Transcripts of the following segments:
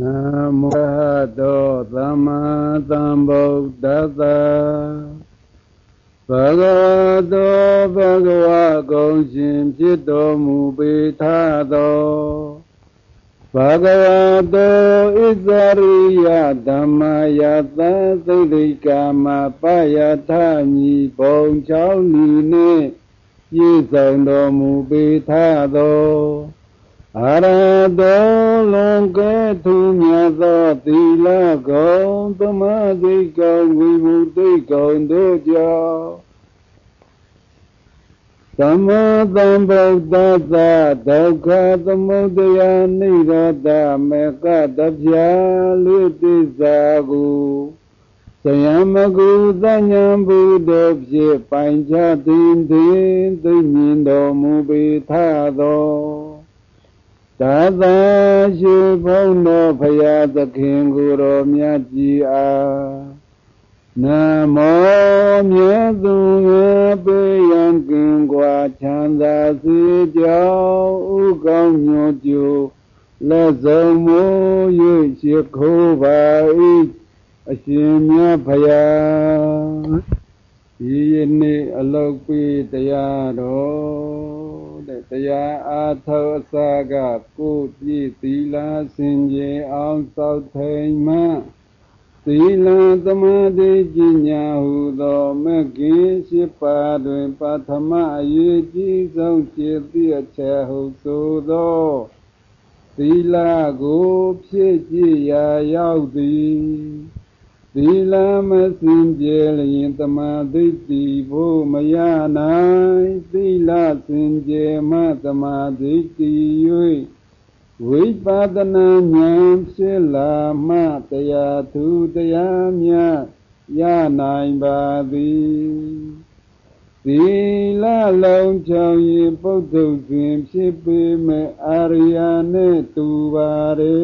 နမောတောသမ္မာသမ္ဗုဒ္ဓတ္တဘဂဝတောဘဂဝဂုံရှင်ဖြစ်တော်မူပေထသောဘဂဝတောဣဇရိယဓမ္မယသသုဒိကာမပယထမိဘုံချောင်းဤနှင့်ပြည့်စုံတော်မူပေထသော အရတောလွန်ကဲသူမြတ်သောသီလကုံသမာဓိကုံဝိမုတိကုံတို့ကြောင့်သမသမ္ဗုဒ္ဓသာဒုက္ခသမုဒယနိရောဓမေကတပြာလေးတိစာကိုသယမကုသညာဘုဒ္ဓဖြစ်ပိုင်ချသည်သည်သိမြင်တော်မူပေထသော သာသာရှိဘုန်းတော်ဖရာသခင်ကိုယ်တော်မြတ်ကြီးအားနမောမြတ်သူငယ်ပေယံကင်ကွာချမ်းသာစေကြောင်းဥကောင်းညွတ်ကျိုးလက်စုံမိုး၍ရှိခိုးပါ၏အရှင်မြတ်ဖရာဒီနေ့အလုတ်ปีတရားတော် တဲ့တရားအားထုတ်အစကကိုပြည့်သီလစင်ကြယ်အောင်သောက်ထိန်မှသီလသမာဓိပညာဟုသောမဂ္ဂင်ရှိပါတွင်ပထမအရေးကြီးဆုံးခြေပြည့်ချက်ဟုဆိုသောသီလကိုဖြည့်ကြည်ရာရောက်သည် သီလမစင်ကြယ်လျင်တမာဒိဋ္ဌိဖို့မရနိုင်သီလစင်ကြယ်မှတမာဒိဋ္ဌိ၍ဝိပဿနာဉာဏ်ဖြစ်လာမှတရားသူတရားမြတ်ရနိုင်ပါသည်သီလလုံးချောင်ရင်ပုဒ္ဓုတွင်ဖြစ်ပေမဲ့အာရိယာနဲ့တူပါれ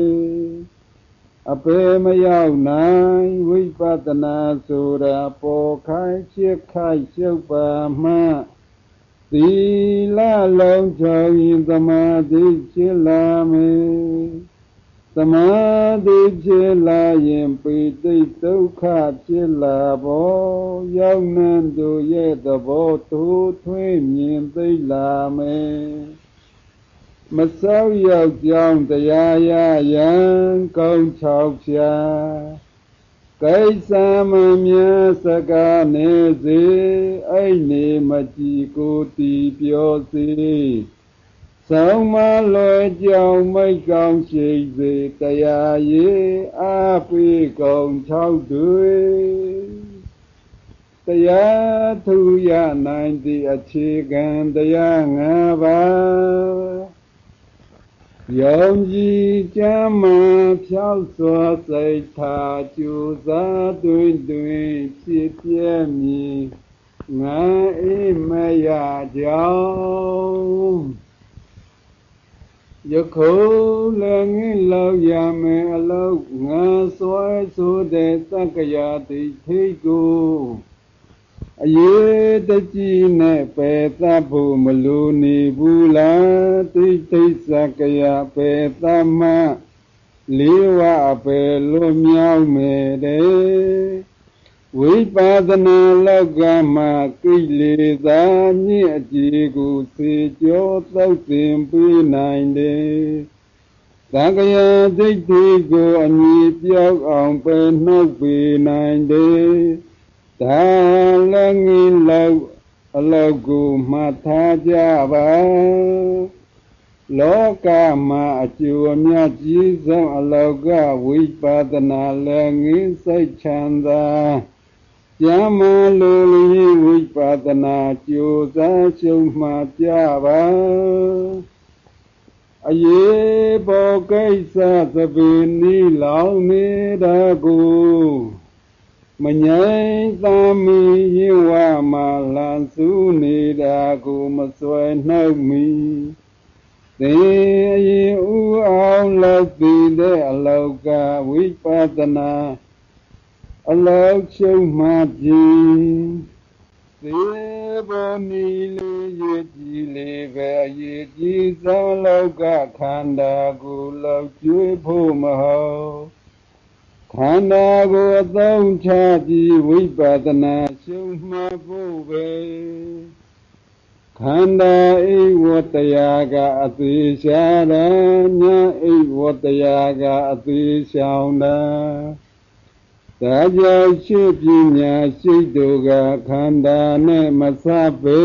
အပေမရောက်နိုင်ဝိပဿနာဆိုတာပေါ်ခိုင်းဖြစ်ခိုက်ရှုပ်ပါမှသီလလုံးချောင်းရင်သမာဓိဖြစ်လာမယ်သမာဓိဖြစ်လာရင်ပိဋိဒုက္ခဖြစ်လာပေါ်ရောက်နှံတို့ရဲ့သဘောတူထွေးမြင်သိလာမယ် မဆောက်ရောက်ကြောင်းတရားရယံကောင်းချောက်ဖြာကိစ္စမမြစကားနေစေအဲ့နေမကြည်ကိုတီပြောစေဆောင်မလွယ်ကြောင်မိတ်ကောင်းရှိစေတရားရေးအာပိကုံ၆တွေတရားထူရနိုင်သည့်အခြေခံတရား၅ပါး ယုံကြည်ကြမ်းမှဖြောက်စွာစိတ်ထားကြိုးစားတွင်တွင်ဖြစ်ပြမည်ငါအိမရကြောင်းယခုလည်းငင်းလောက်ရမယ်အလောက်ငါစွဲဆိုတဲ့သက္ကရာတိထိတ်ကို အရေးတကြီးနဲ့ပယ်သတ်ဖို့မလိုနေဘူးလားတိသိစ္ဆကယပယ်သတ်မှလေးဝအပယ်လွတ်မြောက်မယ်တဲ့ဝိပါဒနာလောကမှာကိလေသာမြင့်အကြည်ကိုစေကျော်သောက်တင်ပေးနိုင်တယ်သံဃာဒိဋ္ဌိကိုအမြည်ပြောက်အောင်ပယ်နှုတ်ပေးနိုင်တယ် ဒါလည်းငင်းလောက်အလောက်ကိုမှတ်ထားကြပါလောကမှာအကျိုးအမြတ်ကြီးဆုံးအလောကဝိပဿနာလည်းငင်းစိတ်ချမ်းသာကျမ်းမာလိုလျင်ဝိပဿနာကြိုးစားရှုံမှကြပါအရေးပေါ်ကိစ္စသဗ္ဗနီလောင်နေတာကို မငြိမ်သမီရင်ဝမှာလန်စုနေတာကိုမစွဲနှုတ်မီသေအရင်ဥအောင်လောက်ပြီးတဲ့အလောကဝိပဿနာအလောက်ချုပ်မှပြီသေဘောနီလေးရည်ကြည်လေးပဲအရေးကြီးသောလောကခန္ဓာကိုလောက်ကျွေးဖို့မဟုတ် ခန္ဓာကိုအသုံးချပြီးဝိပဿနာရှုမှတ်ဖို့ပဲခန္ဓာအိဝတ္တရားကအသေးရှာတာညာအိဝတ္တရားကအသေးရှောင်တာဒါကြောင့်ရှိပညာရှိတို့ကခန္ဓာနဲ့မစပေ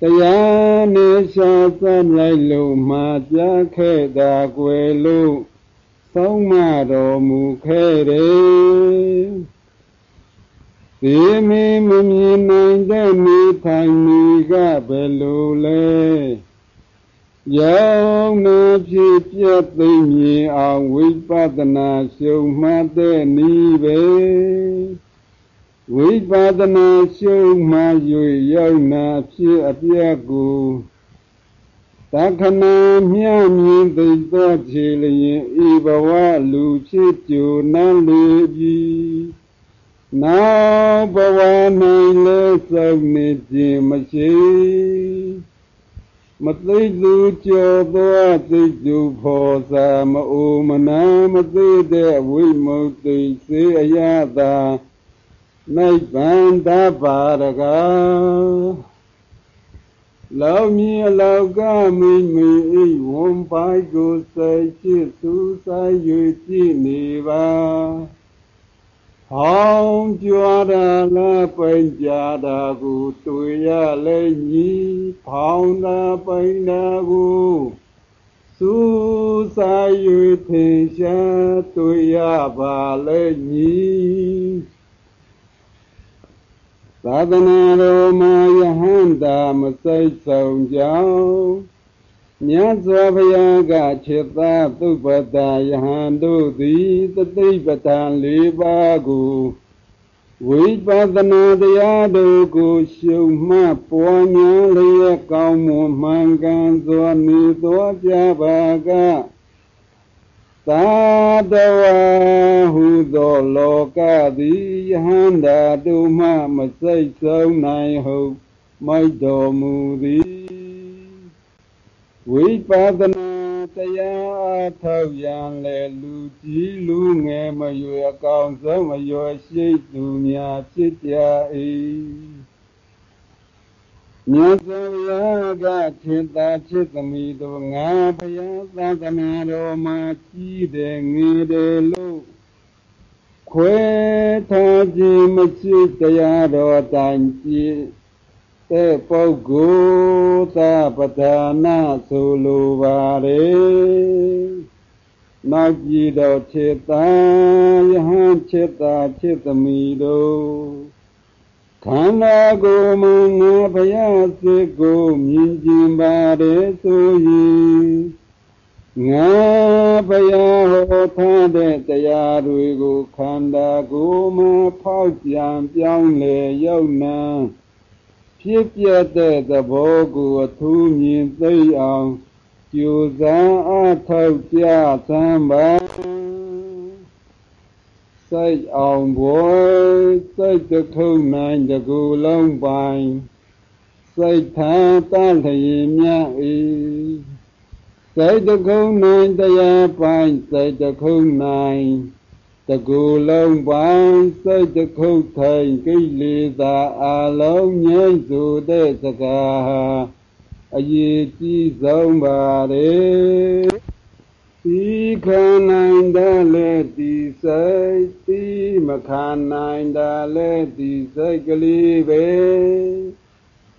တရားနဲ့ရှာစလိုက်လို့မှာကြခဲ့တာကွယ်လို့ သုံးမတော်မူခဲ့တယ်ဒီမီမမြင်နိုင်တဲ့မိထိုင်မိကဘယ်လိုလဲယောနာဖြစ်ပြသိမြင်အောင်ဝိပဿနာရှုမှတ်တဲ့ဤပဲဝိပဿနာရှုမှ၍ရောက်နာဖြစ်အပြက်ကို သက္ခဏမြမြင်သိသောခြေလျင်ဤဘဝလူဖြစ်ကြိုနန်းလေပြီနောက်ဘဝ၌လဲစုံနေခြင်းမရှိမသိသူကြောသောသိသူဖော်စာမအိုမနာမသိတဲ့ဝိမုတ်တိစေအယတာနိဗ္ဗာန်တပါရက လောမြည်အလောကမိမိဤဝန်ပိုက်ကိုစိတ်ချစ်သူဆိုင်၍ကြည်နေပါဟောင်းကြွားတာလားပိန်ကြတာကိုတွေ့ရလိမ့်မည်ဖောင်းတာပိန်တာကိုစူးစား၍ထင်ရှားတွေ့ရပါလိမ့်မည် သာသနာတော်မှာယဟန္တာမစိတ်ဆုံးကြောင်းမြတ်စွာဘုရားကခြေသာသုပတယဟန်တို့သည်တသိပဋ္ဌာန်၄ပါးကိုဝိပဿနာတရားတို့ကိုရှုမှတ်ပွားများလျက်ကောင်းမွန်မှန်ကန်စွာနေသောကြပါက သာတဝဟုသောလောကသည်ယဟန္တာတို့မှမစိတ်ဆုံးနိုင်ဟုတ်မိုက်တော်မူသည်ဝိပဿနာတရားအထောက်ရန်လေလူကြီးလူငယ်မရွယ်အကောင်ဆုံးမရွယ်ရှိသူများဖြစ်ကြ၏ မြတ်စွာဘုရားကထေတာဖြစ်သမီးတို့ငါဘုရားသာသနာတော်မှာကြီးတယ်ငယ်တယ်လို့ခွဲထားခြင်းမရှိတရားတော်တိုင်ကြည်တဲ့ပုဂ္ဂိုလ်သပဒါနဆိုလိုပါれနောက်ကြည့်တော့ခြေတာယဟန်ခြေတာခြေသမီးတို့ ခန္ဓာကိုယ်မငါဘုရားစစ်ကိုမြင်ကျင်ပါတယ်ဆိုရင်ငါဘုရားဟောထားတဲ့တရားတွေကိုခန္ဓာကိုယ်မှာဖောက်ပြန်ပြောင်းလဲရောက်နာဖြစ်ပြတဲ့သဘောကိုအထူးမြင်သိအောင်ကြိုးစားအထောက်ကြသမ်းပါ စိတ်အောင်ဘွယ်စိတ်တခုနိုင်တကူလုံးပိုင်စိတ်ထာတလျင်မြ၏စိတ်တခုနိုင်တရားပိုင်စိတ်တခုနိုင်တကူလုံးပိုင်စိတ်တခုထိုင်ကိလေသာအလုံးငြိမ့်စုတဲ့စကားအရေးကြီးဆုံးပါလေ ဒီခံနိုင်တယ်လေဒီစိတ်ဒီမခံနိုင်တယ်လေဒီစိတ်ကလေးပဲ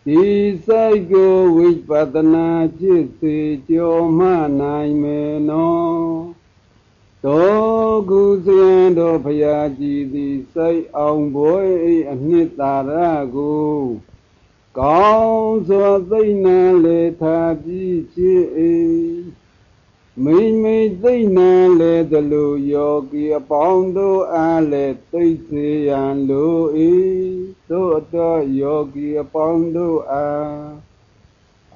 ဒီစိတ်ကိုဝိပဿနာจิตစေကြောမှနိုင်မယ်နော်တောကုသယံတော်ဖရာကြည်သည်စိတ်အောင်ဘွယ်အနှစ်သာရကိုကောင်းစွာသိနာလေထားပြီးဖြစ်၏ မိမိသိနာလေသလိုယောဂီအပေါင်းတို့အားလည်းသိစေရန်လို၏သို့တော့ယောဂီအပေါင်းတို့အား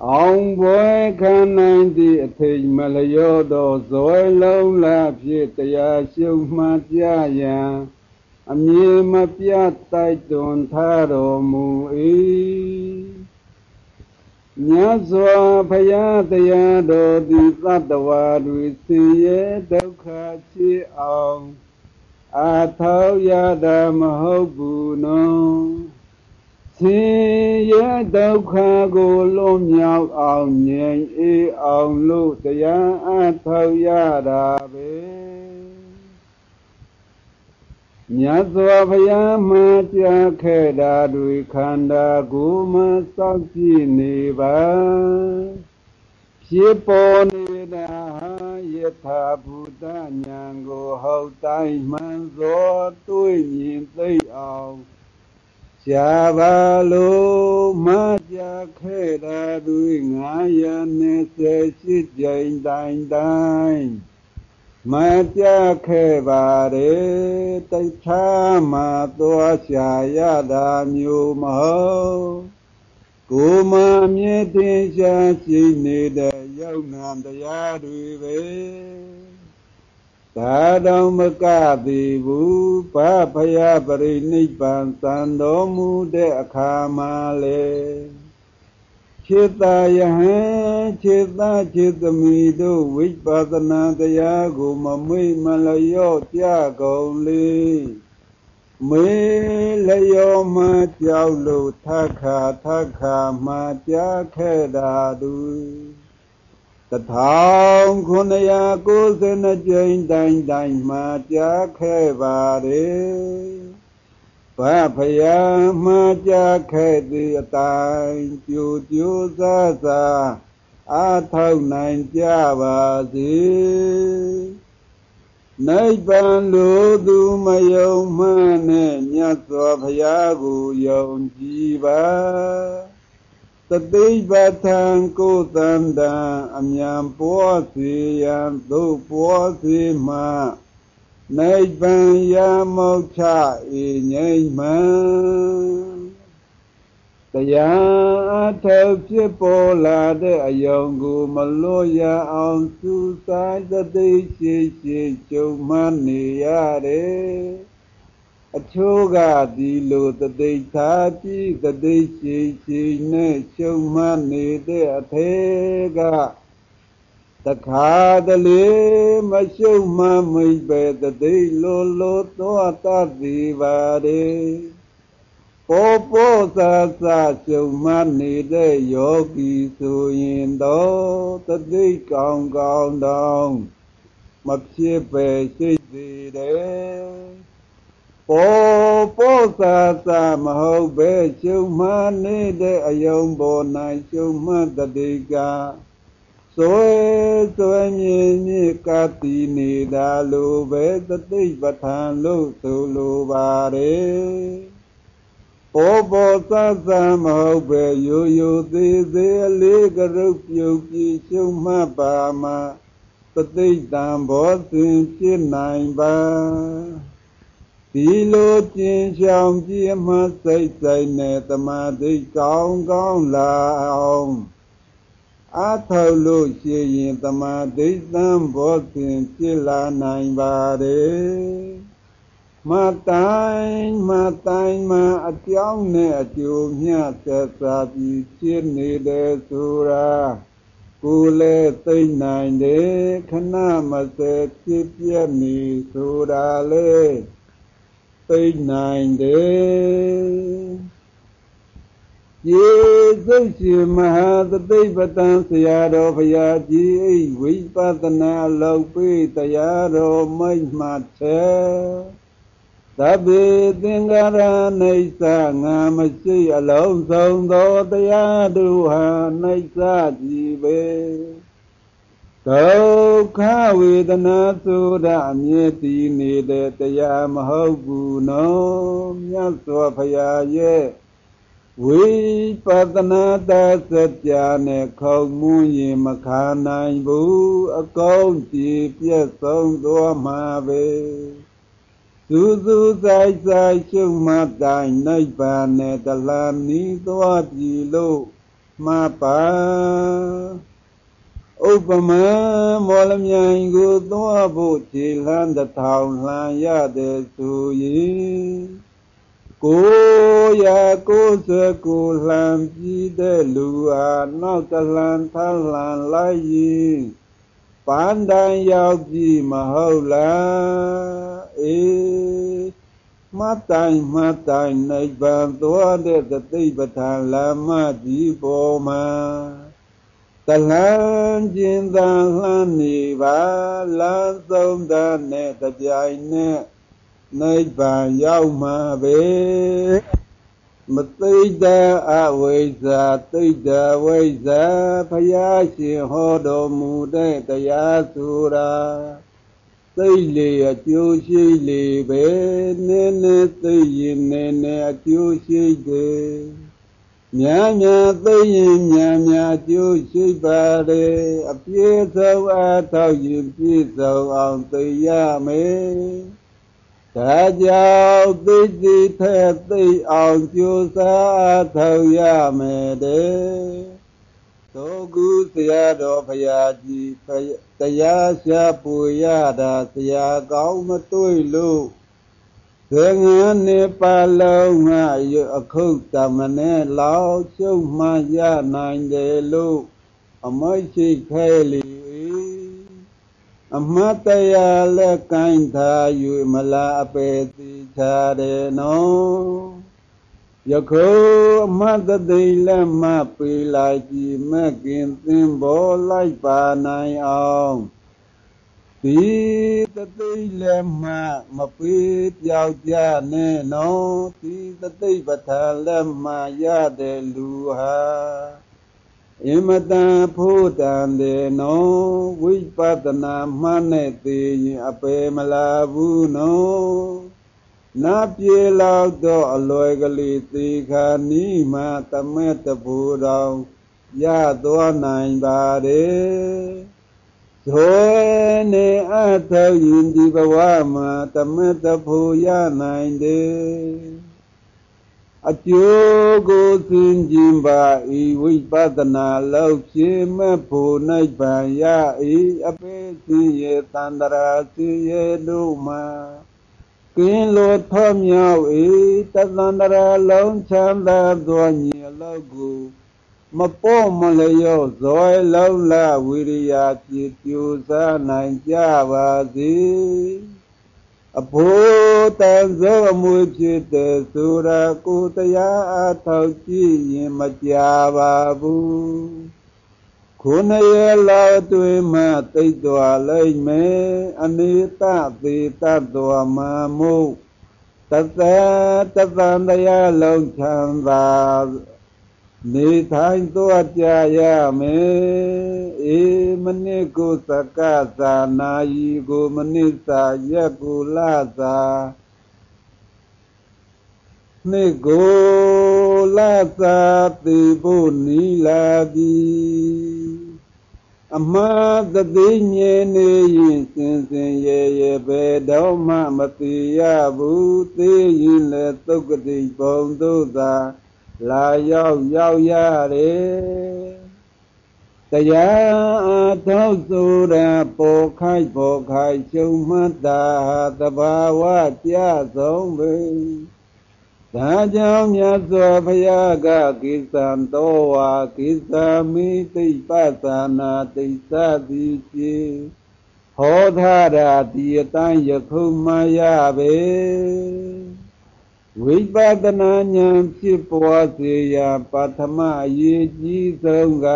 အောင်ပွဲခံနိုင်သည့်အထိတ်မလျော့သောဇွဲလုံးလာဖြစ်တရားရှုမှတ်ကြရန်အမြင်မပြတ်တိုက်တွန်းထားတော်မူ၏ မြတ်စွာဘုရားတရားတော်သည်သတ္တဝါတွေဆင်းရဲဒုက္ခချစ်အောင်အာထောက်ရတာမဟုတ်ဘူးနော်ဆင်းရဲဒုက္ခကိုလွန်မြောက်အောင်ငြိမ်အေးအောင်လို့တရားအထောက်ရတာပဲ မြတ်စွာဘုရားမှာကြားခဲ့တာတွေခန္ဓာကိုယ်မှာစောင့်ကြည့်နေပါဖြစ်ပေါ်နေတာဟာယထာဘူတဉာဏ်ကိုဟုတ်တိုင်းမှန်သောတွေ့မြင်သိအောင်ရှားပါလို့မကြခဲ့တာတွေ928ကြိမ်တိုင်းတိုင်း မကြခဲ့ပါတယ်တခြားမှာသွားရှာရတာမျိုးမဟုတ်ကိုမမြင့်တင်ရှားရှိနေတဲ့ယုံနာတရားတွေပဲဒါတော်မကသေးဘူးဘာဖယားပရိနိဗ္ဗာန်သံတော်မူတဲ့အခါမှာလေ ခြေသာယဟန်ခြေသာခြေသမီးတို့ဝိပဿနာတရားကိုမမေ့မလျော့ကြကုန်လေမေလျော့မှကြောက်လို့ထခါထခါမှကြားခဲ့တာသူတထောင်ခုနှစ်ရာကိုးဆယ်နှစ်ကြိမ်တိုင်းတိုင်းမှကြားခဲ့ပါတယ် ဘဖယားမှားကြခဲ့သည့်အတိုင်းကြိုကြိုးစားစားအားထုတ်နိုင်ကြပါစေနိဗ္ဗာန်လိုသူမယုံမှန်းနဲ့မြတ်စွာဘုရားကိုယုံကြည်ပါတသိပဋ္ဌံကိုတန္တံအမြန်ပွားစေရန်သို့ပွားစေမှ နိဗ္ဗာန်ရမောချဤငြိမ့်မှန်တရားအထောက်ဖြစ်ပေါ်လာတဲ့အယုံကိုမလွတ်ရအောင်စူးစိုက်သတိရှိရှိကြုံမှနေရတယ်အချိုးကဒီလိုတသိထားပြီးတသိရှိရှိနဲ့ကြုံမှနေတဲ့အထေက တခါတလေမရှုံမမိတ်ပဲတသိလိုလိုသောတတ်သည်ပါれပေါ်ပေါ်သာသာရှုံမနေတဲ့ယောဂီဆိုရင်တော့တသိကောင်းကောင်းတောင်းမဖြစ်ပဲရှိသေးတယ်ပေါ်ပေါ်သာသာမဟုတ်ပဲရှုံမနေတဲ့အယုံပေါ်၌ရှုံမတတိက သွဲသွဲမြင်မြင့်ကတိနေတာလိုပဲသတိပဋ္ဌာန်လို့ဆိုလိုပါတယ်ဘောဘောသသမဟုတ်ပဲရိုးရိုးသေးသေးအလေးကရုပ်ပြုတ်ပြီးရှုံမှတ်ပါမှာသတိတံဘောစဉ်ဖြစ်နိုင်ပါဒီလိုကျင်ချောင်ပြင်းမှစိတ်ဆိုင်နဲ့တမာတိကောင်းကောင်းလာအောင် အားထုတ်လို့ရှိရင်တမာဒိဋ္ဌံဘောဇင်ဖြစ်လာနိုင်ပါတယ်မတိုင်းမတိုင်းမအကြောင်းနဲ့အကျိုးမျှဆက်စားပြီးဖြစ်နေတယ်ဆိုတာကိုယ်လည်းသိနိုင်တယ်ခဏမစဲဖြစ်ပြနေဆိုတာလေသိနိုင်တယ် ကျေစုရှင်မဟာသတိပတံဆရာတော်ဘုရားကြီးအိဝိပဿနာလောက်ပေးတရားတော်မိတ်မှတဲ့သဗ္ဗေသင်္ကာရနေသငါမရှိအလုံးစုံသောတရားတို့ဟာနေသကြည်ပဲဒုက္ခဝေဒနာဆိုတာအမြဲတည်နေတဲ့တရားမဟုတ်ဘူးနော်မြတ်စွာဘုရားရဲ့ ဝိပဿနာတသကြာနဲ့ခုံမွန်းရင်မခါနိုင်ဘူးအကုန်ကြည်ပြည့်စုံသွားမှာပဲသူသူဆိုင်ဆိုင်ရှုမှတ်တိုင်းနိဗ္ဗာန်နဲ့တလနီးသွားပြီလို့မှတ်ပါဩဥပမာမော်လမြိုင်ကိုသွားဖို့ခြေလန်းတစ်ထောင်လှန်ရတဲ့ဆိုရင် ကိုရာကိုဆွဲကိုလှန်ပြီးတဲ့လူဟာနောက်တလှန်ထလှန်လိုက်ရင်ပန်းတန်ရောက်ပြီမဟုတ်လားအေးမတိုင်မတိုင်နိဗ္ဗာန်သွားတဲ့သတိပဋ္ဌာန်လမ်းမကြီးပေါ်မှာတလန်းကျင်သာလှမ်းနေပါလမ်းဆုံးတဲ့နဲ့တပြိုင်နဲ့ နိဗ္ဗာန်ရောက်မှာပဲမသိတဲ့အဝိဇ္ဇာသိတဝိဇ္ဇာဘုရားရှင်ဟောတော်မူတဲ့တရားဆိုတာသိလေအကျိုးရှိလေပဲနည်းနည်းသိရင်နည်းနည်းအကျိုးရှိတယ်များများသိရင်များများကျိုးရှိပါတယ်အပြည့်စုံအထောက်ရင်ပြည့်စုံအောင်သိရမယ် ဒါကြောင့်သိသိထက်သိအောင်ကြိုးစားထောက်ရမယ်တဲ့သောကုဆရာတော်ဘုရားကြီးတရားရှာပွေရတာဆရာကောင်းမတွေ့လို့သင်္ကန်းနှစ်ပါလုံးငါရအခုတမနဲ့လောက်ရှုံမှရနိုင်တယ်လို့အမရှိခဲလေ အမတ်တရားလက်ကင်ထား၍မလားအပေတိချတယ်နော်ယခုအမတ်တိလက်မပေးလိုက်ကြည်မကင်သင်ပေါ်လိုက်ပါနိုင်အောင်ဒီတသိလက်မမပေးပြောက်ကြနဲ့နော်ဒီတသိပဋ္ဌာန်လက်မရတဲ့လူဟာ အမတန်ဖို့တန်တယ်နော်ဝိပဿနာမှန်းနဲ့သိရင်အပေမလာဘူးနော်နာပြေလောက်တော့အလွယ်ကလေးသေခာနီးမှတမဲတဘူတော်ရသွားနိုင်ပါတယ်ဇွဲနေအထောက်ရင်ဒီဘဝမှာတမဲတဘူရနိုင်တယ် အကျိုးကိုသင်ခြင်းပါဤဝိပဿနာလောက်ခြင်းမဲ့ဖို့နိဗ္ဗာန်ရဤအပေစီရဲ့တန္တရာစီရဲ့တို့မှာကင်းလို့ထောမြောက်ဤတသန္တရာလုံးချမ်းသာသောညီလောက်ကိုမပေါ်မလျော့ဇောလုံးလာဝိရိယပြည့်ပြူစားနိုင်ကြပါစေ အဖို့တန်သောအမွေဖြစ်တဲ့ဆိုရာကိုတရားအထောက်ကြည့်ရင်မကြပါဘူးခုနှစ်ရလောက်တွင်မှသိတော်လိုက်မယ်အနိတသေတ္တဝမမုတသတသံတရားလုံးချမ်းသာ နေထိုင်သွားကြရမယ်အေမနစ်ကိုသကသာနာယီကိုမနစ်သာရက်ကိုလာသာနှစ်ကိုလာသာသိဖို့နီလာပြီအမှားသတိမြင်နေရင်စင်စင်ရဲရဲဘယ်တော့မှမသိရဘူးသိရင်လည်းသုတ်ကတိပုံတို့သာ လာရောက်ရောက်ရတယ်တရားအထောက်ဆိုတာပေါ်ခိုက်ပေါ်ခိုက်ရှုံမှတ်တာသဘာဝကြဆုံးပဲဒါကြောင့်မြတ်စွာဘုရားကကိစ္စံတော်ဝါကိစ္စမိသိပ္ပသနာသိသတိရှိဟောထားတာဒီအတိုင်းယခုမှရပဲ ဝိပဿနာဉာဏ်ဖြစ်ပေါ်စေရာပထမအရေးကြီးဆုံးက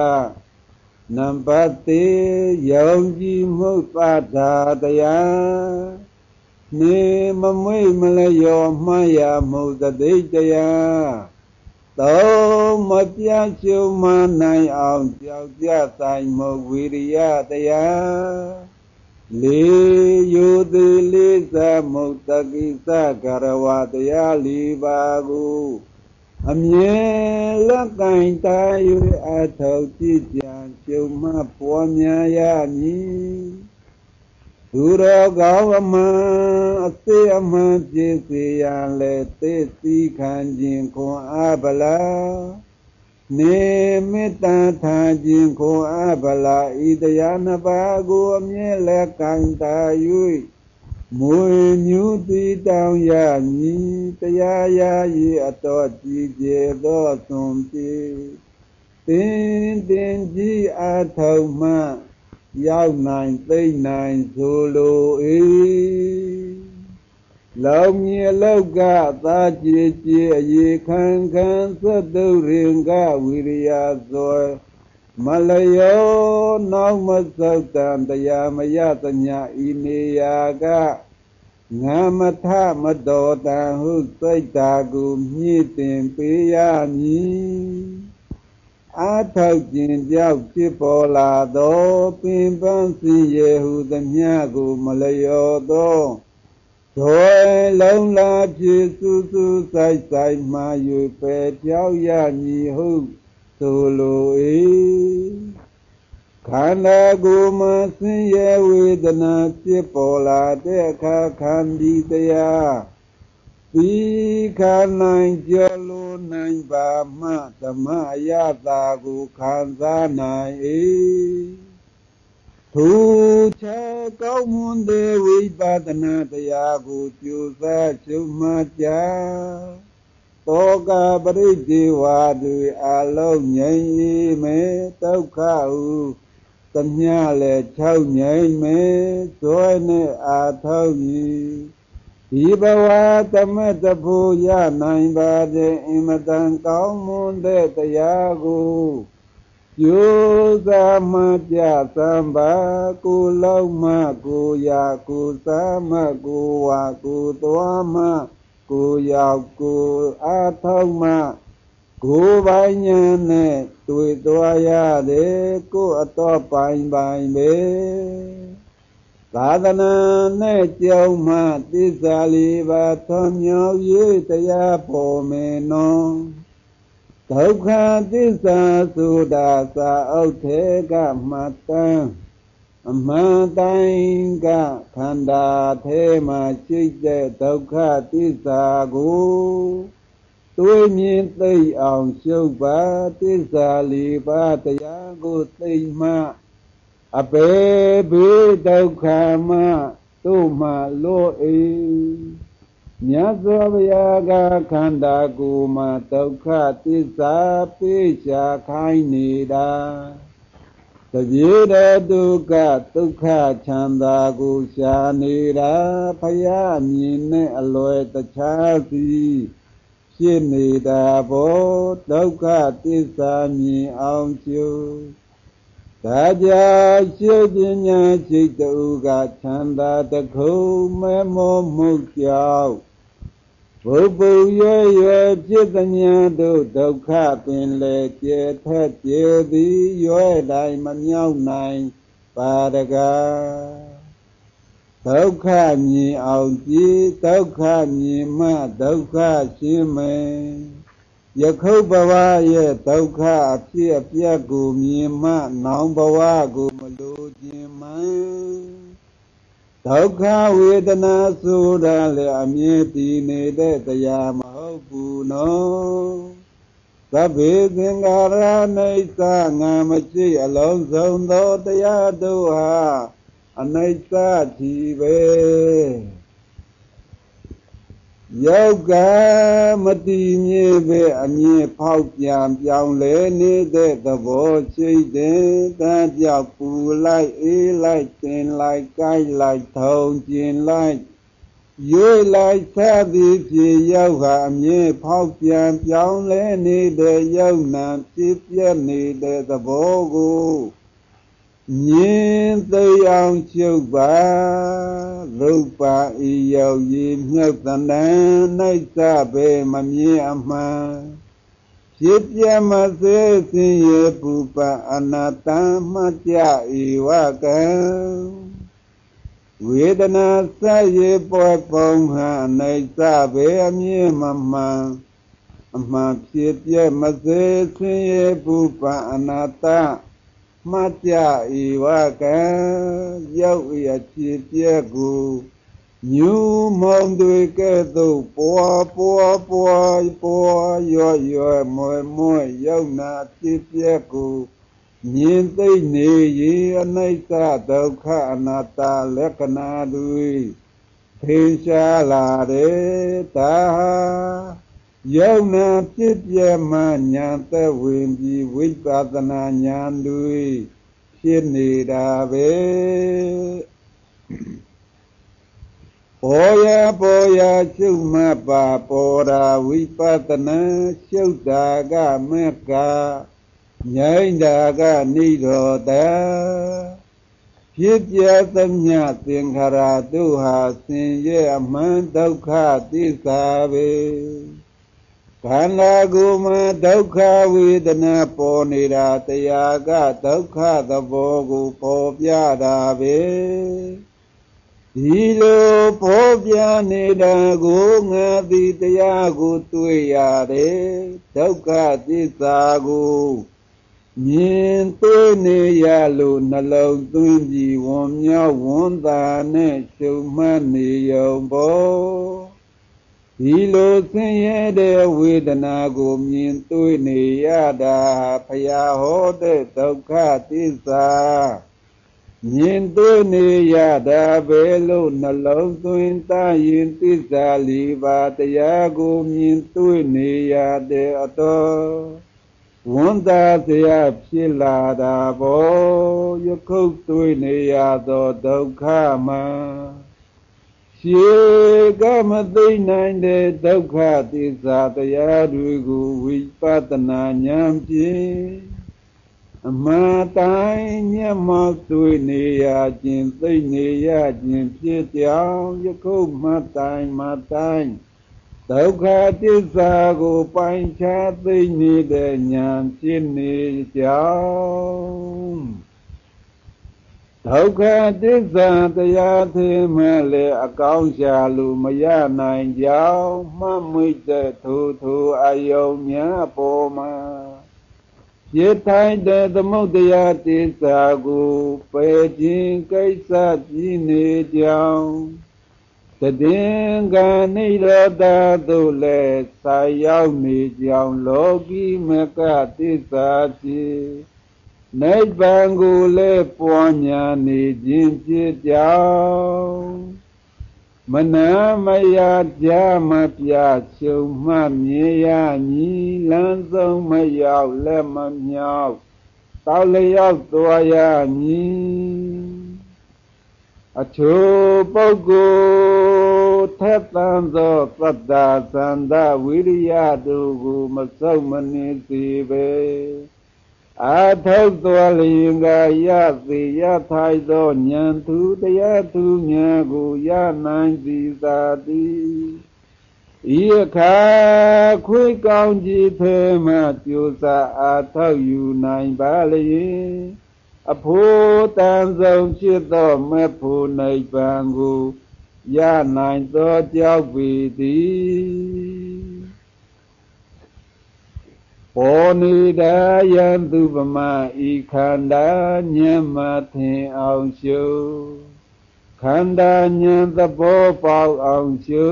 နံပါတ်3ယုံကြည်မှုပါတာတရားနေမမွေ့မလျော်မှန်ရမှုသတိတရားသုံးမပြချုံမနိုင်အောင်ကြောက်ကြဆိုင်မှုဝိရိယတရား လေးယုတိလေးသမုတ်တကိသကရဝတရားလေးပါကိုအမြဲလက်ကင်တာ၍အထောက်ကြည့်ကြံကျုံမပွားများရမည်သူတော်ကောင်းအမှန်အသေးအမှန်ပြည့်စေရန်လဲသိသိခံခြင်းခွန်အားဗလား နေမေတ္တာထားခြင်းကိုအပလာဤတရားနှစ်ပါးကိုအမြဲလက်ကင်တာ၍မွေမြူတည်တောင်ရမည်တရားရာဤအတော်ကြည်ကျသောသွန်ပြေတင်တင်ကြီးအထောက်မှ ရောက်နိုင်သိမ့်နိုင်ဆိုလို၏ လောင်မြေလောက်ကသာကြည်ကြည်အရေခံခံသတ္တုရင်ကဝိရိယဇောမလယောနောက်မသုတ်တံတရားမယတညာဤနေရာကငါမထမတော်တံဟုစိတ်တာကိုမြင့်တင်ပေးရမည်အာထောက်ခြင်းကြောင့်ဖြစ်ပေါ်လာသောပင်ပန်းစင်ရဟုသမျှကိုမလျော်သော ဇွယ်လုံးလာဖြစ်စုစုဆိုင်ဆိုင်မှ၍ပဲပြောင်းရမည်ဟုဆိုလို၏ခန္ဓာကိုယ်မှာဆင်းရဲဝေဒနာဖြစ်ပေါ်လာတဲ့အခါခံဒီတရားသီခာနိုင်ကြောလိုနိုင်ပါမှဓမ္မယတာကိုခံစားနိုင်၏သူချေ ကောင်းမွန်တဲ့ဝိပဿနာတရားကိုကြိုးစားရှုမှတ်ကြတောကပရိဒေဝတွေအလုံးငြိမ်းဤမေဒုက္ခဟုသမျှလည်း၆ငြိမ်းမေဇွဲနဲ့အာထောက်ဤဒီဘဝသမတဖို့ရနိုင်ပါတဲ့အင်မတန်ကောင်းမွန်တဲ့တရားကို ကျိုးစားမှပြသံပါကိုလောက်မှကိုရာကိုစားမှကိုဝါကိုသွားမှကိုရောက်ကိုအားထုတ်မှကိုပိုင်ညာနဲ့တွေ့သွားရတယ်ကိုအတော့ပိုင်ပိုင်ပဲသာသနာနဲ့ကြောင်းမှသစ္စာလေးပါးထွန်မြောက်၍တရားပေါ်မယ်နော် ဒုက္ခသစ္စာဆိုတာသာအုပ်ထေကမှတ်တမ်းအမှန်တိုင်းကခန္ဓာထဲမှာရှိတဲ့ဒုက္ခသစ္စာကိုတွေးမြင်သိအောင်ရှုပ်ပါသစ္စာလေးပါးတရားကိုသိမှအပေဘေဒုက္ခမှတို့မှလို့၏ မြတ်စွာဘုရားကခန္ဓာကိုယ်မှာဒုက္ခသစ္စာပိရှာခိုင်းနေတာတပြေတဲ့ဒုက္ခဒုက္ခချမ်းသာကိုရှာနေတာဖယားမြင်နဲ့အလွယ်တခြားစီဖြစ်နေတာဘောဒုက္ခသစ္စာမြင်အောင်ကျိုးဒါကြောင့်ရှိပညာစိတ်တူကချမ်းသာတခုမဲမောမှုကြောင့် ဘုပ္ပုရွယ်ရွယ်ဖြစ်သမျှတို့ဒုက္ခပင်လေကျေထက်ကျေသည်ရွယ်တိုင်းမမြောက်နိုင်ပါတကားဒုက္ခမြင်အောင်ကြည်ဒုက္ခမြင်မှဒုက္ခရှင်းမယ်ယခုဘဝရဲ့ဒုက္ခအဖြစ်အပျက်ကိုမြင်မှနောင်ဘဝကိုမလိုခြင်းမှန် ဒုက္ခဝေဒနာဆိုတာလေအမြဲတည်နေတဲ့တရားမဟုတ်ဘူးနော်သဗ္ဗေသင်္ခါရအိဋ္ဌငါမရှိအလုံးစုံသောတရားတို့ဟာအနိစ္စကြည်ပဲ ယောက်ကမတည်မြဲပဲအမြင်ဖောက်ပြန်ပြောင်းလဲနေတဲ့သဘောရှိတယ်တန်းကြောက်ပူလိုက်အေးလိုက်တင်လိုက်ကိုက်လိုက်ထုံကျင်လိုက်ရွေးလိုက်သသည်ဖြစ်ရောက်ဟာအမြင်ဖောက်ပြန်ပြောင်းလဲနေတဲ့ရောက်နံဖြစ်ပြနေတဲ့သဘောကို မြင်သိအောင်ချုပ်ပါရုပ်ပါဤရောက်ရည်မြတ်တဏ္ဍနိုင်စပဲမမြင်အမှန်ဖြစ်ပြမစေစင်ရပူပအနာတမှကြဤဝကံဝေဒနာစရပွယ်ပုံဟာနိုင်စပဲအမြင်မမှန်အမှန်ဖြစ်ပြမစေစင်ရပူပအနာတ မှတ်ကြဤဝကံရောက်ဤအဖြစ်ပြက်ကိုညူမောင်တွေကဲ့သို့ပွားပွားပွားပွားရွရွမွယ်မွယ်ရောက်နာဖြစ်ပြက်ကိုမြင်သိနေရေအနိစ္စဒုက္ခအနတ္တလက္ခဏာတွေထင်ရှားလာတယ်ဒါ ဟာရောက်နာဖြစ်ပြမှညာသက်ဝင်ပြီးဝိပဿနာဉာဏ်တွေဖြစ်နေတာပဲပေါ်ရပေါ်ရရှုမှတ်ပါပေါ်တာဝိပဿနာရှုတာကမက္ကညိုင်းတာကနိရောဓဖြစ်ပြသမျှသင်္ခါရတို့ဟာဆင်းရဲအမှန်ဒုက္ခသစ္စာပဲ ခန္ဓာကိုယ်မှာဒုက္ခဝေဒနာပေါ်နေတာတရားကဒုက္ခသဘောကိုပေါ်ပြတာပဲဒီလိုပေါ်ပြနေတာကိုငါသည်တရားကိုတွေ့ရတယ်ဒုက္ခသစ္စာကိုမြင်သိနေရလို့နှလုံးသွင်းပြီးဝံမြောက်ဝန်းသာနဲ့ရှုံမှတ်နေုံပေါ် ဒီလိုဆင်းရဲတဲ့ဝေဒနာကိုမြင်တွေ့နေရတာဖရာဟောတဲ့ဒုက္ခသစ္စာမြင်တွေ့နေရတာပဲလို့နှလုံးသွင်းတာရင်သစ္စာလေးပါးတရားကိုမြင်တွေ့နေရတဲ့အတော်ဝန်သာစရာဖြစ်လာတာဘောယခုတွေ့နေရသောဒုက္ခမှာ ရှေကမသိနိုင်တဲ့ဒုက္ခသစ္စာတရားတွေကိုဝိပဿနာဉာဏ်ဖြင့်အမှန်တိုင်းမျက်မှောက်တွေ့နေရခြင်းသိနေရခြင်းဖြစ်ကြောင်းယခုမှတိုင်းမှတိုင်းဒုက္ခသစ္စာကိုပိုင်ခြားသိနေတဲ့ဉာဏ်ဖြစ်နေကြောင်း ဒုက္ခသစ္စာတရားသိမှလည်းအကောင်းရှာလို့မရနိုင်ကြောင်းမှတ်မိတဲ့ထိုထိုအယုံများပေါ်မှာပြထိုင်တဲ့သမုဒ္ဒရာသစ္စာကိုပယ်ခြင်းကိစ္စကြီးနေကြောင်းတည်င်္ဂနိရောဓသို့လည်းဆာရောက်နေကြောင်းလောကီမကသစ္စာဖြစ် နိဗ္ဗာန်ကိုလည်းပွားညာနေခြင်းဖြစ်ကြောင်းမနာမယကြမပြရှုံမှမြင်ရညီလန်းဆုံးမရောက်လက်မမြောက်တောက်လျောက်သွားရမည်အချို့ပုဂ္ဂိုလ်ထက်သန်သောသတ္တသန္တဝိရိယတို့ကိုမစုံမနစ်စေပဲ အာထုတ်တော်လျင်ကရသည်ရထိုက်သောဉာဏ်သူတရားသူဉာဏ်ကိုရနိုင်သည်သာသည်ဤအခါခွေကောင်းကြီးဖေမှကြိုးစားအာထုတ်ယူနိုင်ပါလျင်အဖို့တန်ဆုံးဖြစ်သောမဖို့နိဗ္ဗာန်ကိုရနိုင်သောကြောက်ပေသည် ပေါ်နေတာယံသူပမဤခန္ဓာညံမထင်အောင်ရှုခန္ဓာဉာဏ်သဘောပေါက်အောင်ရှု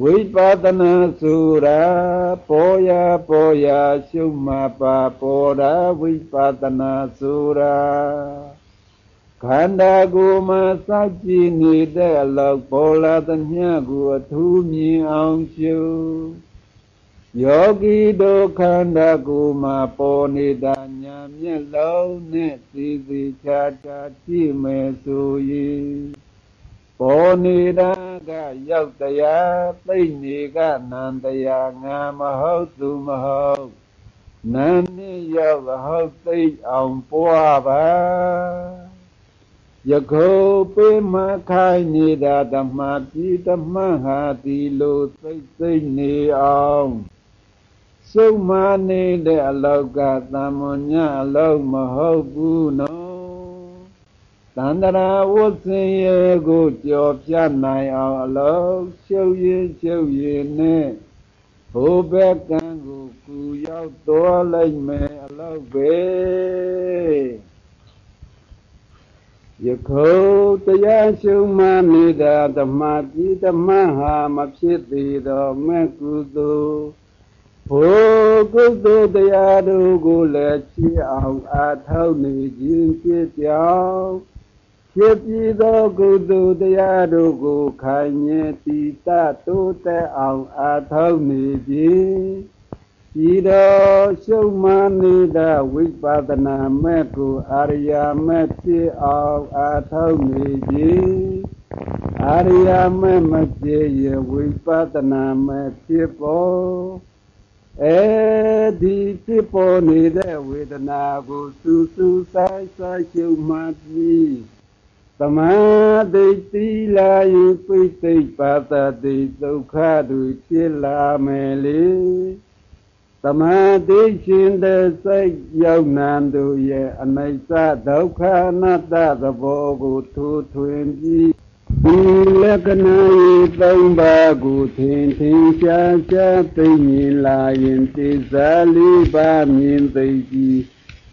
ဝိပဿနာဆိုတာပေါ်ရပေါ်ရရှုမှပါပေါ်တာဝိပဿနာဆိုတာခန္ဓာကိုယ်မှာစောင့်ကြည့်နေတဲ့အလောက်ပေါ်လာသမျှကိုအထူးမြင်အောင်ရှု ယောဂီတို့ခန္ဓာကိုယ်မှာပေါ်နေတာညာမျက်လုံးနဲ့သိသိချာချာကြည့်မယ်ဆိုရင်ပေါ်နေတာကရောက်တရားသိနေကနန္တရားငါမဟုတ်သူမဟုတ်နန်းနဲ့ရောက်ဟုတ်သိအောင်ပွားပါယခုပေးမခိုင်းနေတာဓမ္မတိဓမ္မဟာတိလိုသိသိနေအောင် စုံမနေတဲ့အလောက်ကသမွန်ညအလောက်မဟုတ်ဘူးနော်တန္တရာဝတ်စင်ရဲ့ကိုကြော်ပြနိုင်အောင်အလောက်ရှုပ်ရင်ရှုပ်ရင်နဲ့ဘိုးဘက်ကံကိုကူရောက်တော်လိုက်မယ်အလောက်ပဲယခုတရားရှုမှနေတာဓမ္မတိဓမ္မဟာမဖြစ်သေးသောမဲ့ကုသိုလ် ဘိုးကုသိုလ်တရားတို့ကိုလည်းဖြစ်အောင်အားထုတ်နေခြင်းဖြစ်ကြောင်းဖြစ်ပြီးသောကုသိုလ်တရားတို့ကိုခိုင်မြဲတည်တတ်တိုးတက်အောင်အားထုတ်နေခြင်းဤတော်ရှုမှန်နေတဲ့ဝိပဿနာမဲ့ကိုအာရိယာမဲ့ဖြစ်အောင်အားထုတ်နေခြင်းအာရိယာမဲ့မဖြစ်ရဝိပဿနာမဲ့ဖြစ်ပေါ် အဲဒီဖြစ်ပေါ်နေတဲ့ဝေဒနာကိုစူးစူးဆိုင်ဆိုင်ရှုမှတ်ပြီးသမာဓိတိလာယပိသိပါတတိဒုက္ခတွေဖြစ်လာမယ်လေသမာဓိရှင်တဲ့စိတ်ရောက်နံတို့ရဲ့အနိစ္စဒုက္ခအနတ္တသဘောကိုထိုးထွင်းပြီး ဒီလက္ခဏာဤသုံးပါးကိုထင်ထင်ရှားရှားသိမြင်လာရင်တိဇာလေးပါမြင်သိကြည်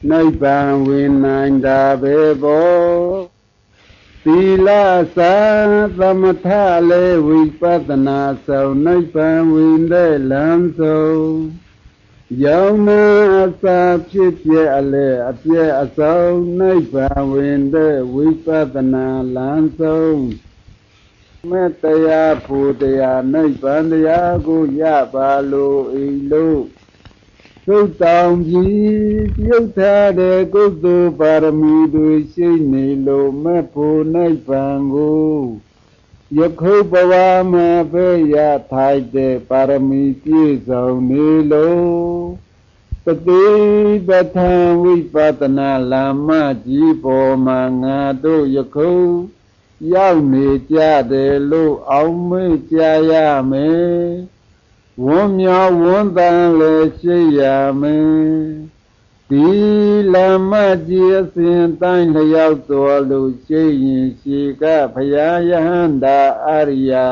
နိဗ္ဗာန်ဝင်နိုင်တာပဲပေါ့သီလသာသမထလည်းဝိပဿနာဆောင်နိဗ္ဗာန်ဝင်တဲ့လမ်းဆုံးယောင်နာအစာဖြစ်ပြအလဲအပြည့်အစုံနိဗ္ဗာန်ဝင်တဲ့ဝိပဿနာလမ်းဆုံး မေတ္တရားဖူတရားနိဗ္ဗာန်တရားကိုရပါလို့ဤလို့သုတ်တောင်ကြီးပြုတ်ထားတဲ့ကုသိုလ်ပါရမီတွေရှိနေလို့မဲ့ဖို့နိဗ္ဗာန်ကိုယခုဘဝမှာပဲရထိုက်တဲ့ပါရမီပြည့်စုံနေလို့တတိပဋ္ဌာန်ဝိပဿနာလာမကြီးပေါ်မှာငါတို့ယခု ရောက်နေကြတယ်လို့အောင်းမေ့ကြရမယ်ဝန်းမြောက်ဝန်းတန်လည်းရှိရမယ်ဒီလမကြီးအစဉ်တိုင်းလျောက်တော်လို့ရှိရင်ရှိကဖရာယဟန္တာအရိယာ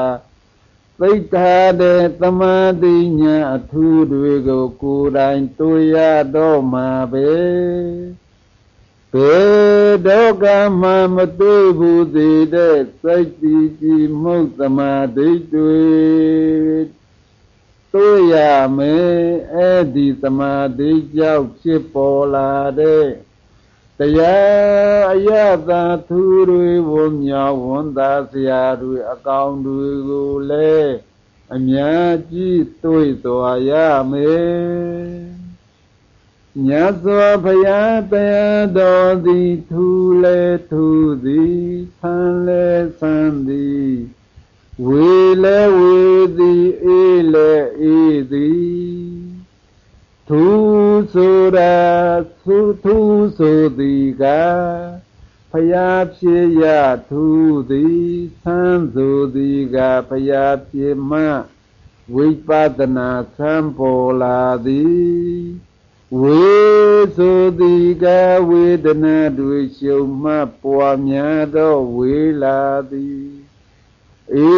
သိက္ခာတဲ့သမာဓိညာအထူးတွေကိုကိုယ်တိုင်တွေ့ရတော့မှာပဲ ဘေဒုက္ခမှမတွေ့ဘူးသေးတဲ့စိတ်တည်ကြည်မှုသမာဓိတွေတွေ့ရမယ်အဲ့ဒီသမာဓိကြောင့်ဖြစ်ပေါ်လာတဲ့တရားအယတာသူတွေဝမြောက်ဝန်သာဆရာတွေအကောင်တွေကိုလည်းအများကြီးတွေ့တော်ရမယ် မြတ်စွာဘုရားတရားတော်သည်ထူလဲထူသည်ဆန်းလဲဆန်းသည်ဝေလဲဝေသည်အေးလဲအေးသည်သူဆိုတာသူသူဆိုသည်ကဖယားဖြစ်ရသူသည်ဆန်းဆိုသည်ကဖယားဖြစ်မှဝိပဿနာဆန်းပေါ်လာသည် ဝေဆိုသည်ကဝေဒနာတွေရှုံမှပွားများတော့ဝေလာသည်အေ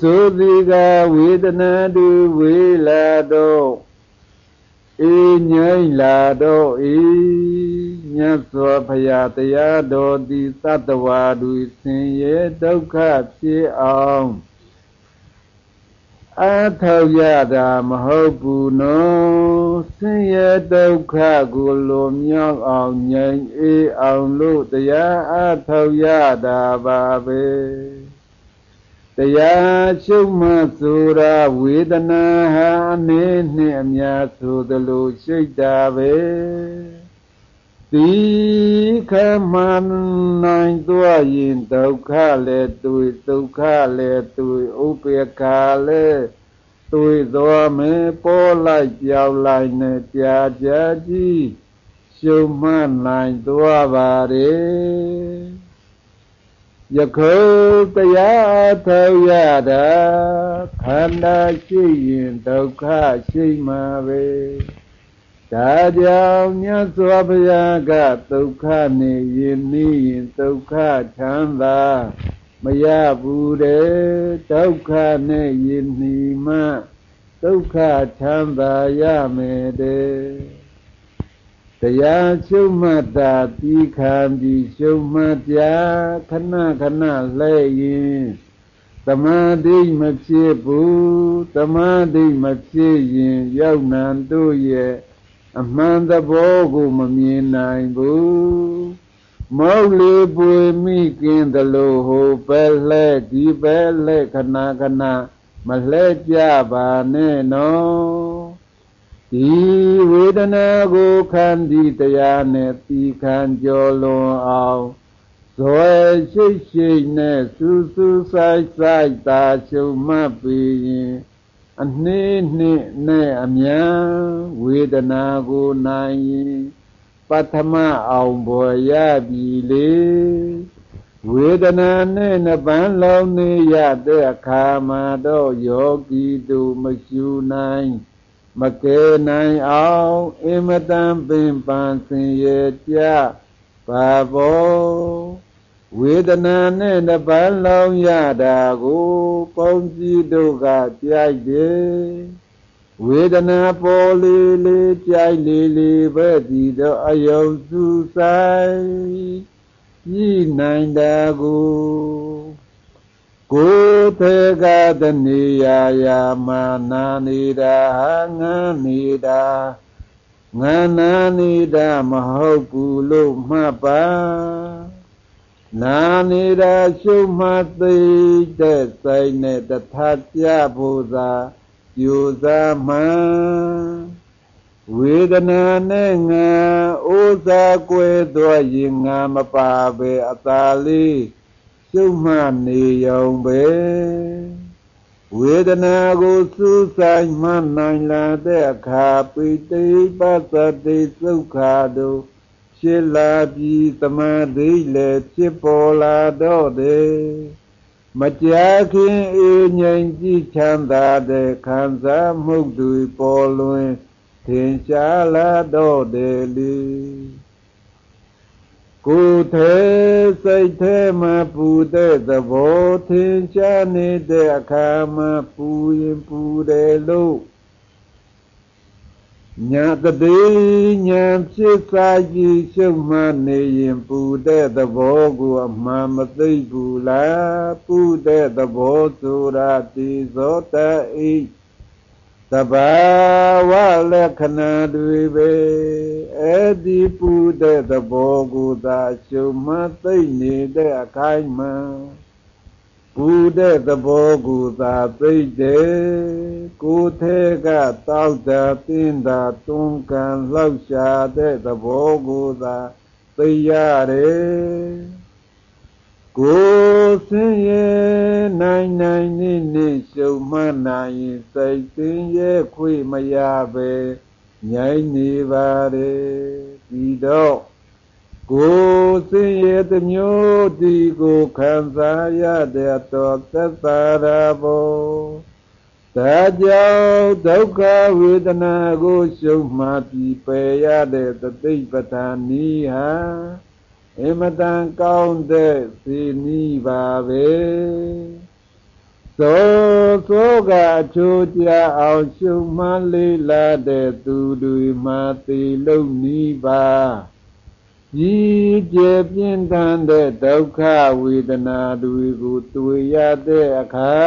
ဆိုသည်ကဝေဒနာတွေဝေလာတော့အေးငြိမ့်လာတော့ဤမြတ်စွာဘုရားတရားတော်သည်သတ္တဝါတို့ဆင်းရဲဒုက္ခဖြစ်အောင် အထောက်ရတာမဟုတ်ဘူးနော်ဆင်းရဲဒုက္ခကိုလွန်မြောက်အောင်ငြိမ်အေးအောင်လို့တရားအထောက်ရတာပါပဲတရားရှုမှဆိုတာဝေဒနာဟာအနေနဲ့အများဆိုသလိုရှိတာပဲ ဒီခမနိုင်သွားရင်ဒုက္ခလည်းတွေ့ဒုက္ခလည်းတွေ့ဥပေက္ခလည်းတွေ့သွားမယ်ပေါ်လိုက်ကြောက်လိုက်နဲ့ကြာကြာကြီးရှုမှနိုင်သွားပါれယခုတရားထောက်ရတာခန္ဓာရှိရင်ဒုက္ခရှိမှာပဲ ဒါကြောင့်မြတ်စွာဘုရားကဒုက္ခနေရင်နေရင်ဒုက္ခချမ်းသာမရဘူးတဲ့ဒုက္ခနဲ့ရင်နှီမှဒုက္ခချမ်းသာရမယ်တဲ့တရားရှုမှတ်တာပြီးခံပြီးရှုမှတ်ပြခဏခဏလဲရင်တမာတိမဖြစ်ဘူးတမာတိမဖြစ်ရင်ရောက်နံတို့ရဲ့ အမှန်သဘောကိုမမြင်နိုင်ဘူးမောက်လေးပွေမိကင်းတယ်လို့ဟိုပဲလဲဒီပဲလဲခဏခဏမလှဲကြပါနဲ့နော်ဒီဝေဒနာကိုခံဒီတရားနဲ့ပြီးခံကြောလွန်အောင်ဇွယ်ရှိရှိနဲ့စူးစူးဆိုင်ဆိုင်သာရှုံမှတ်ပြီးရင် အနှိနှိနဲ့အမြန်ဝေဒနာကိုနိုင်ရင်ပထမအောင်ပေါ်ရပြီလေဝေဒနာနဲ့နှပန်းလုံးနေရတဲ့အခါမှာတော့ယောဂီတို့မရှုနိုင်မကယ်နိုင်အောင်အင်မတန်ပင်ပန်းဆင်းရဲကြပါဘော ဝေဒနာနဲ့နှပန်းလုံးရတာကိုပုံကြည့်တို့ကကြိုက်တယ်ဝေဒနာပေါ်လေးလေးကြိုက်လေးလေးပဲဒီတော့အယုံစုဆိုင်ဤနိုင်တာကိုကိုယ်ထေကတနေရာယာမာနာနေတာငန်းနေတာငန်းနာနေတာမဟုတ်ဘူးလို့မှတ်ပါ နာနေတာရှုမှတ်သိတဲ့စိတ်နဲ့တထကြဖို့သာယူစားမှန်ဝေဒနာနဲ့ငါဥစားကွယ်သွားရင်ငါမပါပဲအသာလေးရှုမှတ်နေရုံပဲဝေဒနာကိုစူးဆိုင်မှနိုင်လာတဲ့အခါပိတိပသတိသုခတို့ ဖြစ်လာပြီးသမာဓိလည်းဖြစ်ပေါ်လာတော့တယ်မကြာခင်အေးငြိမ်ကြည်ချမ်းသာတဲ့ခံစားမှုတွေပေါ်လွင်ထင်ရှားလာတော့တယ်လေကိုယ်ထဲစိတ်ထဲမှာပူတဲ့သဘောထင်ရှားနေတဲ့အခါမှာပူရင်ပူတယ်လို့ ညာတတိညာဖြစ်စာကြည့်ရှုမှနေရင်ပူတဲ့သဘောကိုအမှန်မသိဘူးလားပူတဲ့သဘောဆိုတာတိဇောတဣသဘာဝလက္ခဏာတွေပဲအဲ့ဒီပူတဲ့သဘောကိုသာရှုမှတ်သိနေတဲ့အခိုင်မှ ပူတဲ့သဘောကိုသာသိတယ်ကိုယ်ထဲကတောက်တာပြင်းတာတွန်းကန်လောက်ရှာတဲ့သဘောကိုသာသိရတယ်ကိုဆင်းရဲနိုင်နိုင်နေနေရှုံမှန်းနိုင်ရင်စိတ်ဆင်းရဲခွေမရပဲញိုင်းနေပါれဒီတော့ ကိုဆင်းရဲသမျိုးဒီကိုခံစားရတဲ့တော်သက်သာရဘောဒါကြောင့်ဒုက္ခဝေဒနာကိုရှုံမှပြီးပယ်ရတဲ့တသိပ္ပဌာနီဟာအမတန်ကောင်းတဲ့စီနီးပါပဲသောသောကအချိုးကြအောင်ရှုမှန်းလေးလာတဲ့သူတွေမှသိလုံးနီးပါ ကြီးကျယ်ပြင်းထန်တဲ့ဒုက္ခဝေဒနာတွေကိုတွေ့ရတဲ့အခါ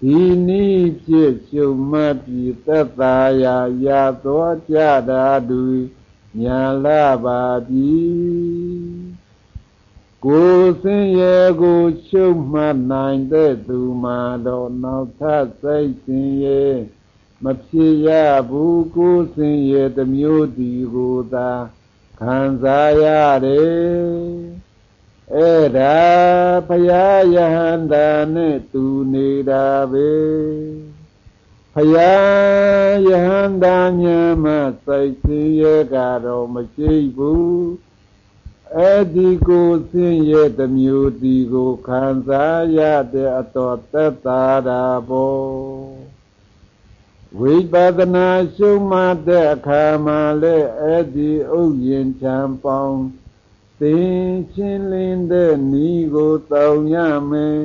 ဒီနည်းဖြစ်ရှုမှတ်ပြီးသက်သာရာရသောကြတာတွေညာလာပါပြီကိုယ်စင်ရဲ့ကိုချုပ်မှတ်နိုင်တဲ့သူမှာတော့နောက်ထပ်စိတ်စင်ရဲ့မဖြစ်ရဘူးကိုယ်စင်ရဲ့တမျိုးဒီကိုသာ ခံစားရတယ်အဲ့ဒါဘုရားယဟန္တာနဲ့သူနေတာပဲဖယားယဟန္တာညာမစိုက်စင်းရဲကတော့မရှိဘူးအဲ့ဒီကိုဆင်းရဲတမျိုးဒီကိုခံစားရတဲ့အတော်သက်သာတာဘော ဝိပဿနာရှုမှတ်တဲ့အခါမှာလဲအဲ့ဒီဥယျင်ချံပေါင်းသင်ချင်းလင်းတဲ့ဤကိုတောင်းရမယ်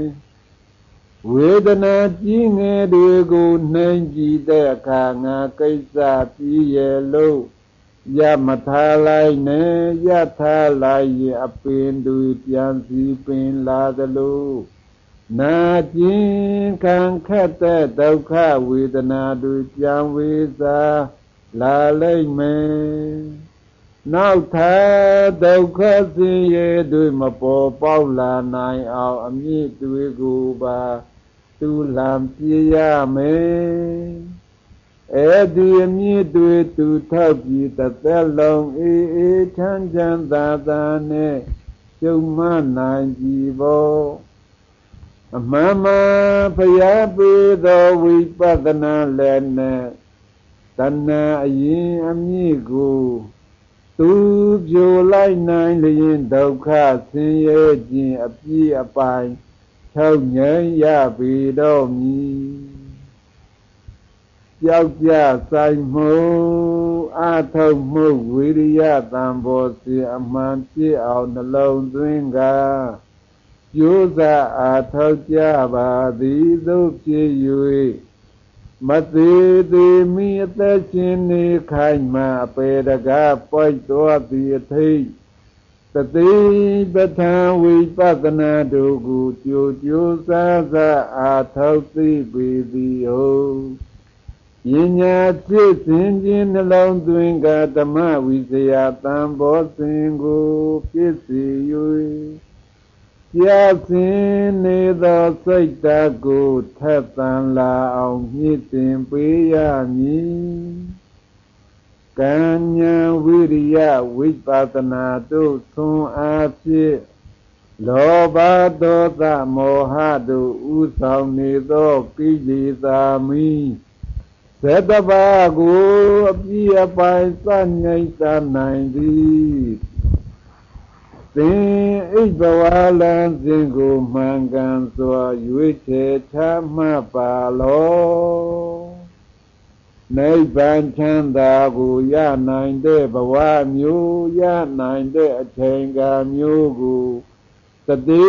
ဝေဒနာကြီးငယ်တွေကိုနှိမ်ကြည့်တဲ့အခါငါကိစ္စပြီးရဲ့လို့ရမထားလိုက်နဲ့ရထားလိုက်ရင်အပင်တွေပြန်စီပင်လာသလို နာကျင်ခံခက်တဲ့ဒုက္ခဝေဒနာတွေပြန်ဝေစာလာလိမ့်မယ်နောက်ထပ်ဒုက္ခဆင်းရဲတွေမပေါ်ပေါက်လာနိုင်အောင်အမြင့်တွေကိုပါသူလံပြရမယ်အဲ့ဒီအမြင့်တွေသူထောက်ပြီးတစ်သက်လုံးအေးအေးချမ်းချမ်းသာသာနဲ့ကျုံမနိုင်ကြည်ဖို့ အမှန်မှန်ဖရာပေးသောဝိပဿနာလည်းနဲ့တဏှာအရင်အမြင့်ကိုသူပြိုလိုက်နိုင်လျင်ဒုက္ခဆင်းရဲခြင်းအပြည့်အပိုင်ချုပ်ငြိမ်းရပြီတော့မည်ကြောက်ကြဆိုင်မှုအာထုံမှုဝိရိယတံဘောစီအမှန်ဖြစ်အောင်နှလုံးသွင်းက ကျိုးစားအာထောက်ကြပါသည်သို့ဖြစ်၍မသေးသေးမိအသက်ရှင်နေခိုင်မှအပေတကားပွိုက်တော်သည်အထိတ်တတိပဋ္ဌာဝိပဿနာတို့ကိုကြိုကြိုးစားစားအာထောက်သိပေသည်ဟုတ်ပညာဖြစ်စဉ်ချင်းနှလုံးသွင်းကဓမ္မဝိဇယတံဘောစဉ်ကိုဖြစ်စေ၍ ကြာစင်နေသောစိတ်ဓာတ်ကိုထက်သန်လာအောင်မြင့်တင်ပေးရမည်ကံဉာဏ်ဝိရိယဝိပဿနာတို့သွန်အားဖြင့်လောဘဒေါသမောဟတို့ဥဆောင်နေသောကိလေသာမီသတ္တဘာကိုအပြည့်အပိုင်စနိုင်သနိုင်သည် သင်ဣဘဝလံစဉ်ကိုမှန်ကန်စွာရွေးချယ်ချမှတ်ပါလောနိဗ္ဗာန်ချမ်းသာကိုရနိုင်တဲ့ဘဝမျိုးရနိုင်တဲ့အချိန်ကာမျိုးကိုတတိ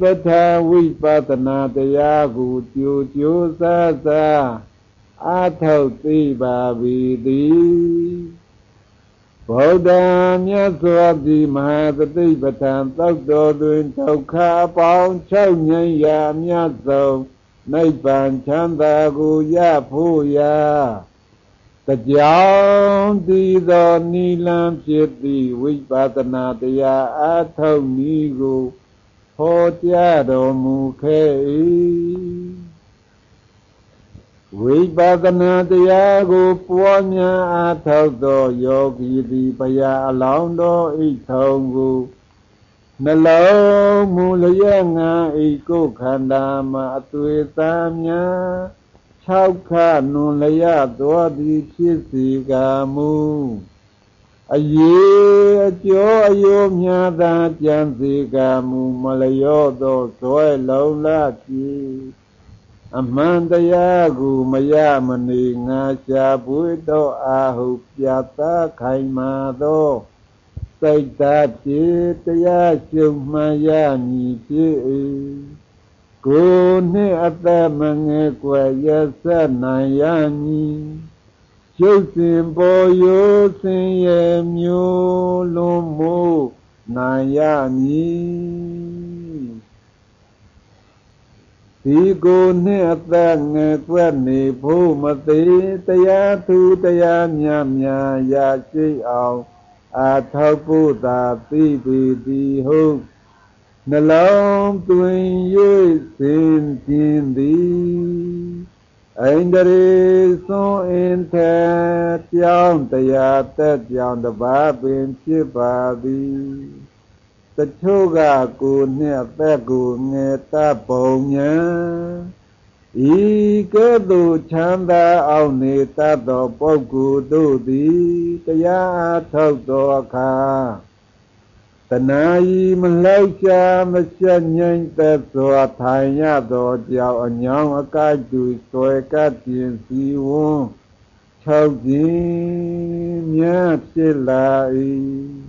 ပဋ္ဌာဝိပဿနာတရားကိုကြိုကြိုးစားစားအာထုတ်သိပါပြီသည် ဗုဒ္ဓမြတ်စွာဘုရားမဟာသတိပဋ္ဌာန်သောက်တော်တွင်ဒုက္ခအပေါင်း၆ငြိမ်းရာမြတ်ဆုံးနိဗ္ဗာန်ချမ်းသာကိုရဖို့ရာတကြောင်တည်သောနိလံဖြစ်သည့်ဝိပဿနာတရားအထုတ်နည်းကိုဟောကြားတော်မူခဲ့၏ ဝိပဿနာတရားကိုပွားများအားထုတ်သောယောဂီသည်ဘုရားအလောင်းတော်ဤထုံကိုနှလုံးမူလျက်ငါဤကိုခန္ဓာမှာအသွေးသားများ၆ခနွန်လျက်သောသည်ဖြစ်စီကမူအယေအကျော်အယိုးများသာကြံစီကမူမလျော့သောဇွဲလုံးလာဖြစ် အမှန်တရားကိုမရမနေငါရှာပွေတော့အာဟုပြသခိုင်မာသောစိတ်ဓာတ်ဖြင့်တရားရှုမှန်ရမည်ဖြစ်၏ကိုနှင့်အသက်မငယ်ကွယ်ရဆက်နိုင်ရမည်ရုပ်စဉ်ပေါ်ရိုးစင်ရဲ့မျိုးလုံးမို့နိုင်ရမည် ဒီကိုနှင့်အသက်ငယ်ကွက်နေဖို့မသေးတရားသူတရားမြတ်များရရှိအောင်အာထောက်ဖို့သာသိပေသည်ဟုတ်နှလုံးသွင်း၍စင်ကျင်သည်အိန္ဒြေသွန်အင်ထေပြောင်းတရားသက်ပြောင်းတပါးပင်ဖြစ်ပါသည် တချို့ကကိုနှင့်အသက်ကိုငယ်တတ်ပုံညာဤကဲ့သို့ချမ်းသာအောင်နေတတ်သောပုဂ္ဂိုလ်တို့သည်တရားထုတ်သောအခါတဏှာဤမလောက်ရှာမဆက်ငိမ့်သက်စွာထိုင်ရသောကြောင့်အညောင်းအကိုက်တူဆွဲကပ်ပြင်စီဝန်း၆ခြင်းမြတ်ဖြစ်လာ၏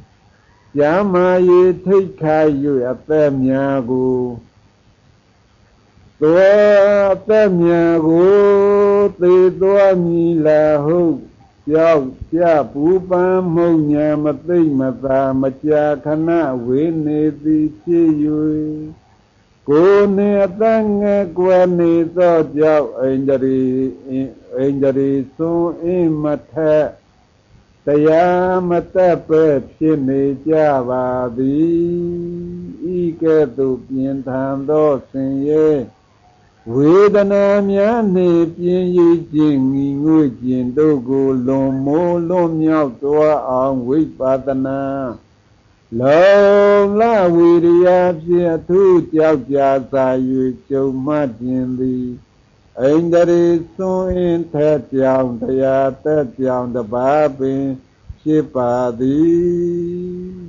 ကျမ်းမာရေးထိတ်ခိုက်၍အသက်များကိုသွဲအသက်များကိုသေသွားမည်လားဟုတ်ကြောက်ကြပူပန်းမှုံညာမသိမ့်မသာမကြာခဏဝေနေသည်ဖြစ်၍ကိုယ်နှင့်အတန်းငယ်ကွယ်နေသောကြောင့်အိန္ဒြေအိန္ဒြေသွန်အင်းမထက် တရားမတက်ပဲဖြစ်နေကြပါသည်ဤကဲ့သို့ပြင်ထန်သောဆင်ရဲဝေဒနာများနှင့်ပြင်းရည်ခြင်းငီငွေ့ခြင်းတို့ကိုလွန်မိုးလွန်မြောက်သွားအောင်ဝိပဿနာလုံလဝိရိယဖြင့်အထုကြောက်ကြစာ၍ကျုံမှတ်ခြင်းသည် အိန္ဒြေသွန်အင်းထက်ပြောင်တရားတက်ပြောင်တပါးပင်ဖြစ်ပါသည်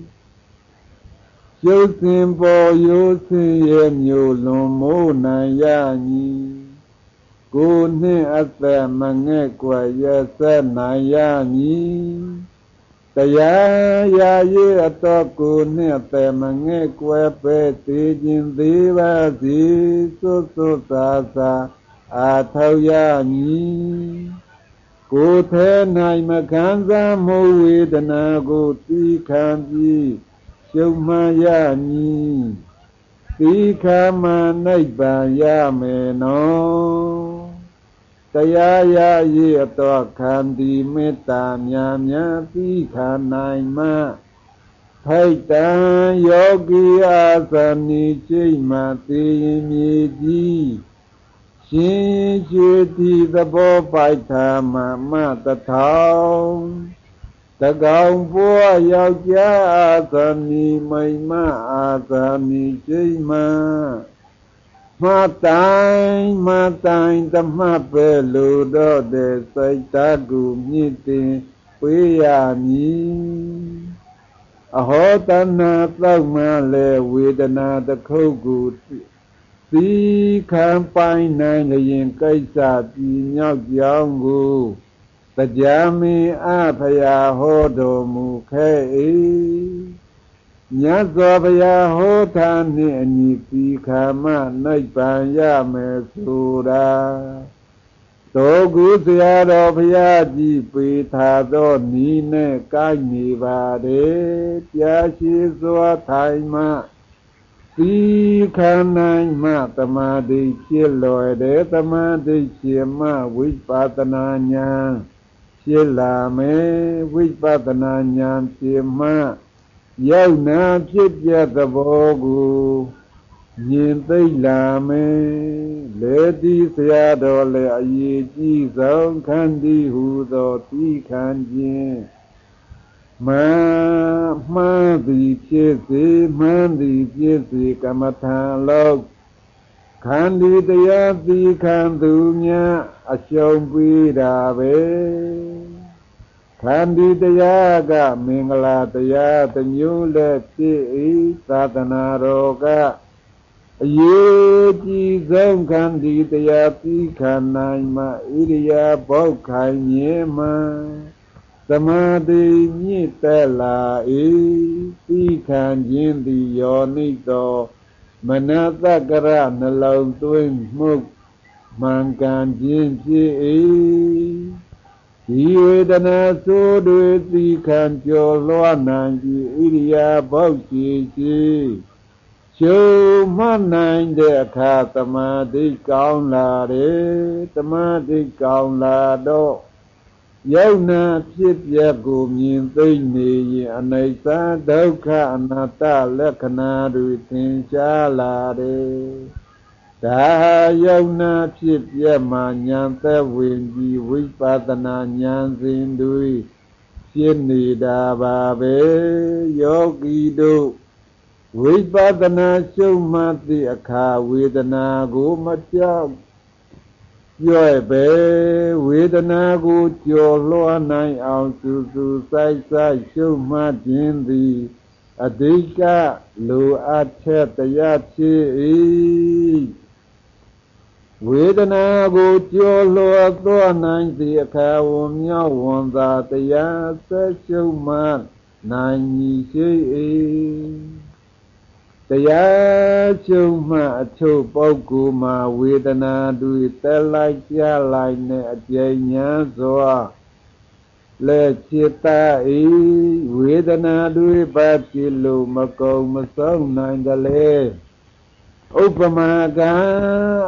ရုပ်စဉ်ပေါ်ရိုးစင်ရဲ့မျိုးလွန်မိုးနိုင်ရမည်ကိုနှင့်အသက်မငဲ့ကွယ်ရဆက်နိုင်ရမည်တရားရာရဲ့အတော်ကိုနှင့်အသက်မငဲ့ကွယ်ပဲသေးခြင်းသေးပါစေစွတ်စွတ်သာသာ အာထောက်ရမည်ကိုယ်ထဲ၌မခံစားမှုဝေဒနာကိုသိခံပြီးရှုံမှန်ရမည်သီခာမနိဗ္ဗာန်ရမယ်နော်တရားရည်အတော်ခံဒီမေတ္တာများများသီခာနိုင်မှထိုက်တန်ယောဂီအာသနိချိမှသိရင်မြေကြီး ရှင်ကျွေတိသဘောပိုက်ထာမမတထောင်တကောင်ဘွားယောက်ျားအာသမီမိန်မအာသမီကျိမမတိုင်းမတိုင်းတမပဲလူတော့တဲ့စိတ်တကူမြင့်တင်ပေးရမည်အဟောတနာသောက်မှလဲဝေဒနာတစ်ခုကို သီခံပိုင်နိုင်လျင်ကိစ္စပြည်မြောက်ကြောင်းကိုတရားမင်းအဖရာဟောတော်မူခဲ့၏မြတ်စွာဘုရားဟောထားနှင့်အညီពីခါမနိဗ္ဗာန်ရမယ်ဆိုတာသောကုဆရာတော်ဘုရားကြီးပေးထားသောဤနဲ့ကိုက်နေပါれကြာရှိစွာထိုင်မှ သီခံနိုင်မှတမာတိဖြစ်လွယ်တယ်တမာတိဖြစ်မှဝိပဿနာဉာဏ်ဖြစ်လာမယ်ဝိပဿနာဉာဏ်ဖြစ်မှရောက်နာဖြစ်ပြသဘောကိုမြင်သိလာမယ်လေတိဆရာတော်လည်းအရေးကြီးဆုံးခန္တီဟူသောတိခံခြင်း မှန်မှန်သည်ဖြစ်စေမှန်သည်ဖြစ်စေကမ္မထာလောက်ခန္ဒီတရားသီခံသူများအရှုံးပေးတာပဲခန္ဒီတရားကမင်္ဂလာတရားတမျိုးလက်ဖြစ်၏သာသနာတော်ကအရေးကြီးဆုံးခန္ဒီတရားသီခံနိုင်မှဣရိယာပုတ်ခိုင်မြဲမှ သမာဓိမြင့်တက်လာ၏သီခံခြင်းသည်ယောနိတော်မနတကရနှလုံးသွင်းမှုမှန်ကန်ခြင်းဖြစ်၏ဒီဝေဒနာဆိုးတွေသိခံကြော်လွှားနိုင်ပြီးဣရိယာပုတ်ကြည်ကြည်ရှုမှတ်နိုင်တဲ့အခါသမာဓိကောင်းလာတယ်သမာဓိကောင်းလာတော့ ယုံနာဖြစ်ပျက်ကိုမြင်သိနေရင်အနိစ္စဒုက္ခအနတ္တလက္ခဏာတွေသင်ရှားလာတယ်ဒါယုံနာဖြစ်ပျက်မှဉာဏ်သက်ဝင်ပြီးဝိပဿနာဉာဏ်စဉ်တွေဖြစ်နေတာပါပဲယောဂီတို့ဝိပဿနာရှုမှတ်သည့်အခါဝေဒနာကိုမကြောက် ကျွဲ့ပဲဝေဒနာကိုကြော်လွှားနိုင်အောင်စူးစူးဆိုင်ဆိုင်ရှုမှတ်ခြင်းသည်အဓိကလိုအပ်ချက်တရားဖြစ်၏ဝေဒနာကိုကြော်လွှားသွားနိုင်သည့်အခါဝမြောက်ဝန်သာတရားဆက်ရှုမှတ်နိုင်ရှိ၏ တရားရှုံးမှအထုပ်ပုဂ္ဂိုလ်မှာဝေဒနာတွေတက်လိုက်ကြလိုက်နဲ့အကျဉ်းညာစွာလက်จิตဤဝေဒနာတွေပါဖြစ်လို့မကုံမဆုံးနိုင်တယ်လေဥပမာက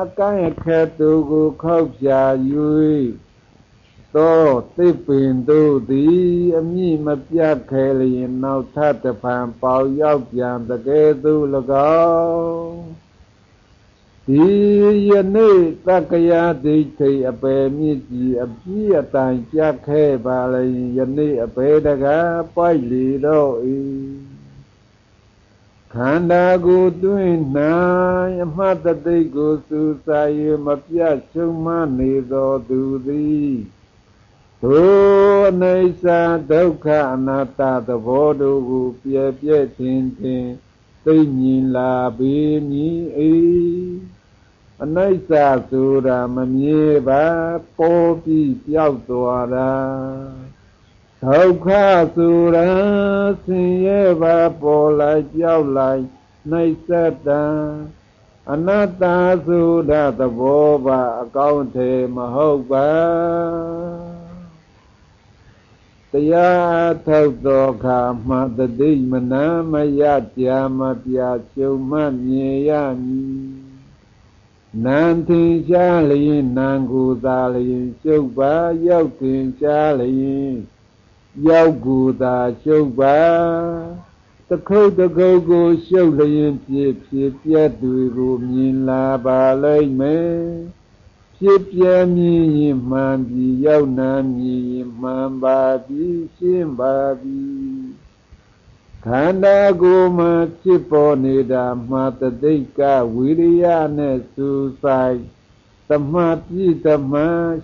အကိုင်းအခက်သူကိုခောက်ပြ၍ သောသိပင်တို့သည်အမိမပြတ်ခဲလျင်နောက်ထပ်တဖန်ပေါရောက်ပြန်တကယ်သူ၎င်းဒီယနေ့တက္ကရာဒိဋ္ဌိအပေမြင့်ကြီးအပြည့်အတိုင်ကြက်ခဲပါလေယနေ့အပေတကားပိုက်လီတော့ဤခန္ဓာကိုယ်တွင်၌အမှတ်တသိကိုစူစာရမပြတ်ရှုံမနေသောသူသည် သောအိဋ္ဌဒုက္ခအနတ္တသဘောတို့ကိုပြည့်ပြည့်ချင်းချင်းသိမြင်လာပေမည်၏အနိစ္စဆိုတာမမြဲပါပေါ်ပြီးပြောက်သွားတာဒုက္ခဆိုတာဆင်းရဲပါပေါ်လိုက်ပြောက်လိုက်နှိစ္စတံအနတ္တဆိုတာသဘောပါအကောင်းထေမဟုတ်ပါ တရားထုတ်သောအခါမှတတိမနာမရကြာမပြချုံမှမြင်ရမည်နံထင်ရှားလျင်နံကိုသာလျင်ရှုပ်ပါရောက်ထင်ရှားလျင်ရောက်ကိုသာရှုပ်ပါတခုတ်တခုတ်ကိုရှုပ်လျင်ဖြစ်ဖြစ်ပြက်တွေကိုမြင်လာပါလိမ့်မယ်ဖြ စ်ပြမြင်ရင်မှန်ပြီရောက်နာမြင်ရင်မှန်ပါပြီရှင်းပါပြီခန္ဓာကိုယ်မှာဖြစ်ပေါ်နေတာမှာတသိက်ကဝိရိယနဲ့စူဆိုင်သမာပြိတမ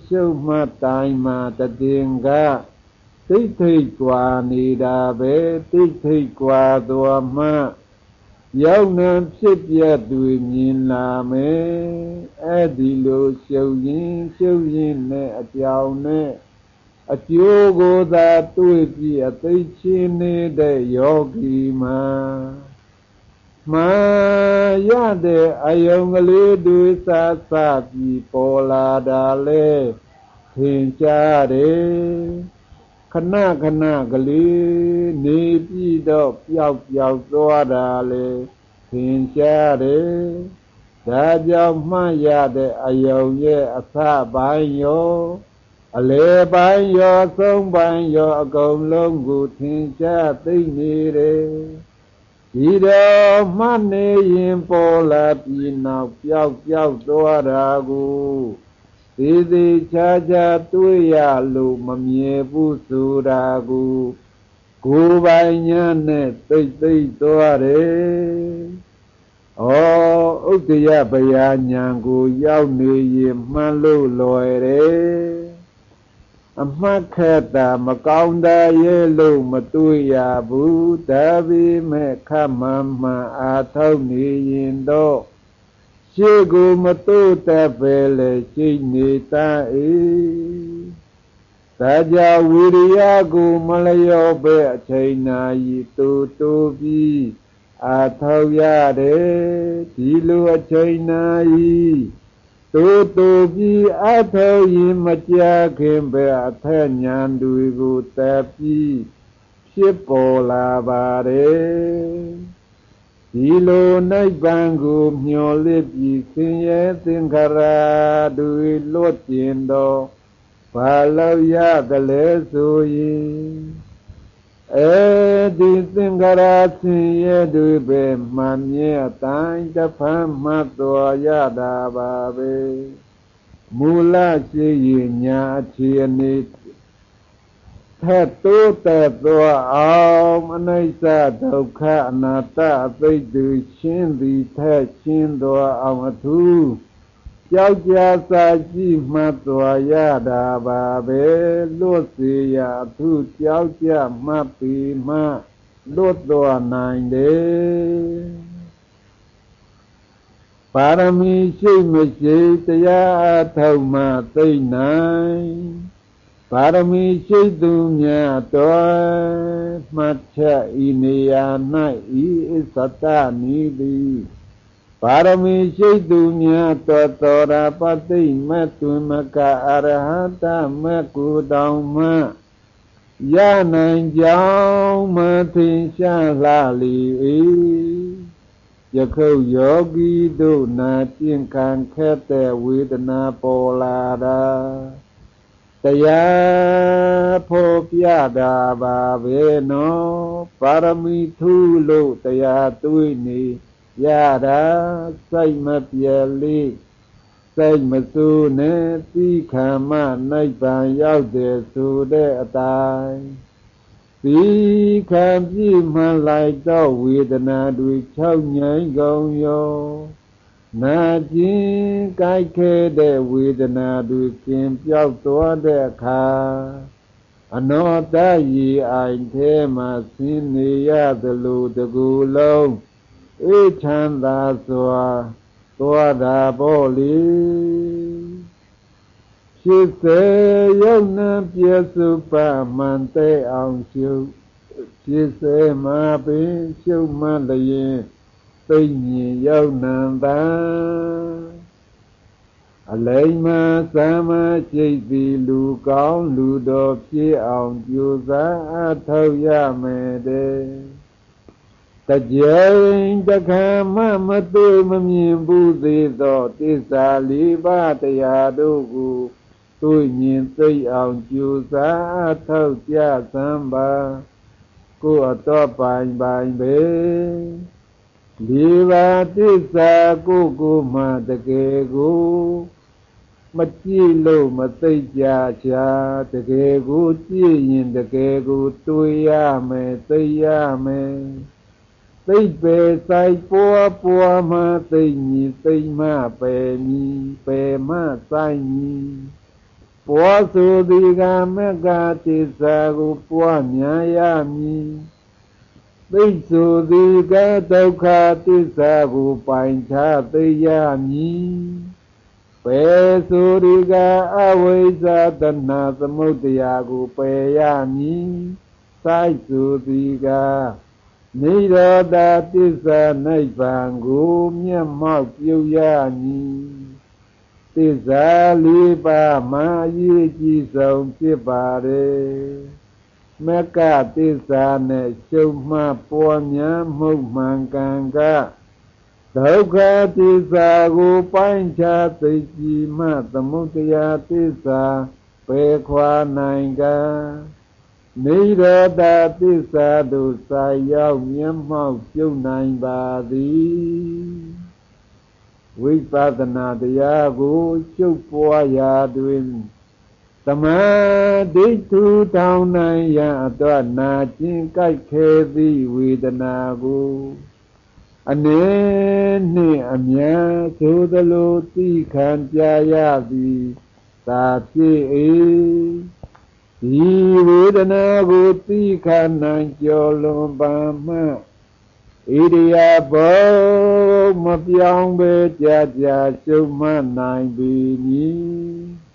ရှုမှတ်တိုင်းမှာတည်င်ကသိထိတ်กว่าနေတာပဲသိထိတ်กว่าသွားမှ ရောက်နှံဖြစ်ပြတွေမြင်လာမယ်အဲ့ဒီလိုရှုပ်ရင်ရှုပ်ရင်နဲ့အကြောင်းနဲ့အကျိုးကိုသာတွေ့ပြီးအသိချင်းနေတဲ့ယောဂီမှာမာရတဲ့အယုံကလေးတွေသာစပြီးပေါ်လာတာလေသင်ကြားတယ် ခဏခဏကလေးနေပြီးတော့ပျောက်ပျောက်သွားတာလေသင်ကြားတယ်ဒါကြောင့်မှတ်ရတဲ့အယုံရဲ့အစပိုင်းရောအလေပိုင်းရောဆုံးပိုင်းရောအကုန်လုံးကိုသင်ကြားသိနေတယ်ဒီတော့မှတ်နေရင်ပေါ်လာပြီးနောက်ပျောက်ပျောက်သွားတာကို သေသေးချာချာတွေ့ရလို့မမြဲဘူးဆိုတာကိုကိုယ်ပိုင်ညာနဲ့သိသိသွားတယ်။ဩဥဒ္ဒယပယာညာကိုရောက်နေရင်မှန်လို့လွယ်တယ်အမှတ်ခက်တာမကောင်းတာရဲ့လို့မတွေ့ရဘူးဒါပေမဲ့ခမမှန်အာထုတ်နေရင်တော့ ရှေ့ကိုမတို့တတ်ပဲလေရှိနေတာအေးဒါကြောင့်ဝိရိယကိုမလျော့ပဲအချိန်နာရီတူတူပြီးအာထုတ်ရတယ်ဒီလိုအချိန်နာရီတူတူပြီးအထောရင်မကြခင်ပဲအထက်ညာတွေကိုတက်ပြီးဖြစ်ပေါ်လာပါတယ် ဒီလိုနိဗ္ဗာန်ကိုမျှော်လင့်ပြီးဆင်းရဲသင်္ခါရတွေလွတ်ကျင်တော့ဘာလို့ရသလဲဆိုရင်အဲဒီသင်္ခါရဆင်းရဲတွေပဲမှန်မြဲအတိုင်းတဖန်မှတ်တော်ရတာပါပဲမူလရှိရင်ညာအခြေအနေ ထက်တိုးတက်သွားအောင်အနိစ္စဒုက္ခအနတ္တအသိသူရှင်းသည်ထက်ရှင်းသွားအောင်အထူးကြောက်ကြစာကြည့်မှတ်သွားရတာပါပဲလွတ်စေရသူကြောက်ကြမှတ်ပြီးမှလွတ်သွားနိုင်တယ်ပါရမီရှိမရှိတရားအထောက်မှသိနိုင် ပါရမီရှိသူများတော်မှတ်ချက်ဤနေရာ၌ဤအစ္စတနိသည်ပါရမီရှိသူများတော်တော်ရာပတိမတ်တွင်မကအရဟတမကုတောင်မှရနိုင်ကြောင်းမထင်ရှားလှလီ၏ယခုယောဂီတို့နာကျင့်ခံခဲ့တဲ့ဝေဒနာပေါ်လာတာ တရားဖို့ပြတာပါပဲနော်ပါရမီထူးလို့တရားတွေးနေရတာစိတ်မပြေလေးစိတ်မစိုးနဲ့သီခံမနိဗ္ဗာန်ရောက်တယ်ဆိုတဲ့အတိုင်းသီခံပြည့်မှန်လိုက်တော့ဝေဒနာတွေ၆ငိုင်းကုန်ရော နာကျင်ကြိုက်ခဲတဲ့ဝေဒနာတွေကျင်ပြောက်သွားတဲ့အခါအနောတရီအိုင်ထဲမှာဆင်းနေရသလိုတကူလုံးအေးချမ်းသာစွာသွားတာပေါ့လေဖြစ်စေယုံနာပြစုပါမှန်တဲ့အောင်ရှုဖြစ်စေမှာပင်ရှုမှလျင် သိမြင်ရောက်နံပါအလိမ္မာသမစိတ်သည်လူကောင်းလူတော်ဖြစ်အောင်ကြိုးစားအထောက်ရမယ်တဲ့တကြိမ်တခါမှမသိမမြင်ဘူးသေးသောတစ္ဆာလေးပါးတရားတို့ကိုတွေ့မြင်သိအောင်ကြိုးစားအထောက်ကြသံပါကိုယ်အတော်ပိုင်ပိုင်ပဲ ဒီပါတစ္ဆာကိုကိုမှတကယ်ကိုမကြည့်လို့မသိကြချာတကယ်ကိုကြည့်ရင်တကယ်ကိုတွေ့ရမယ်သိရမယ်သိပေဆိုင်ပေါ်ပေါ်မှသိညီသိမှပယ်မီပယ်မှဆိုင်ညီပေါ်ဆိုဒီကမကတစ္ဆာကိုပွားများရမည် သိဆိုသည်ကဒုက္ခသစ္စာကိုပိုင်ခြားသိရမည်ပေဆိုဒီကအဝိဇ္ဇာတဏသမုဒ္ဒရာကိုပယ်ရမည်စိုက်ဆိုသည်ကနိရောဓသစ္စာနိဗ္ဗာန်ကိုမျက်မှောက်ပြုရမည်သစ္စာလေးပါးမှအရေးကြီးဆုံးဖြစ်ပါれ မကသစ္စာနဲ့ရှုံမှပေါ်များမှုမှန်ကန်ကဒုက္ခသစ္စာကိုပိုင်းခြားသိကြည်မှသမုဒယသစ္စာပယ်ခွာနိုင်ကနိရောဓသစ္စာတို့စာရောက်မျက်မှောက်ပြုနိုင်ပါသည်ဝိပဿနာတရားကိုချုပ်ပွားရာတွင်သ မာဓိထုထောင်နိုင်ရန်အတွက်နာကျင်ကြိုက်ခဲသည့်ဝေဒနာကိုအနေနှင့်အများသို့သလိုသိခံပြရသည်သာဖြစ်၏ဒီဝေဒနာကိုသိခံနိုင်ကြော်လွန်ပါမှဣရိယာပုမပြောင်းပဲကြာကြာရှုမှတ်နိုင်ပြီမည်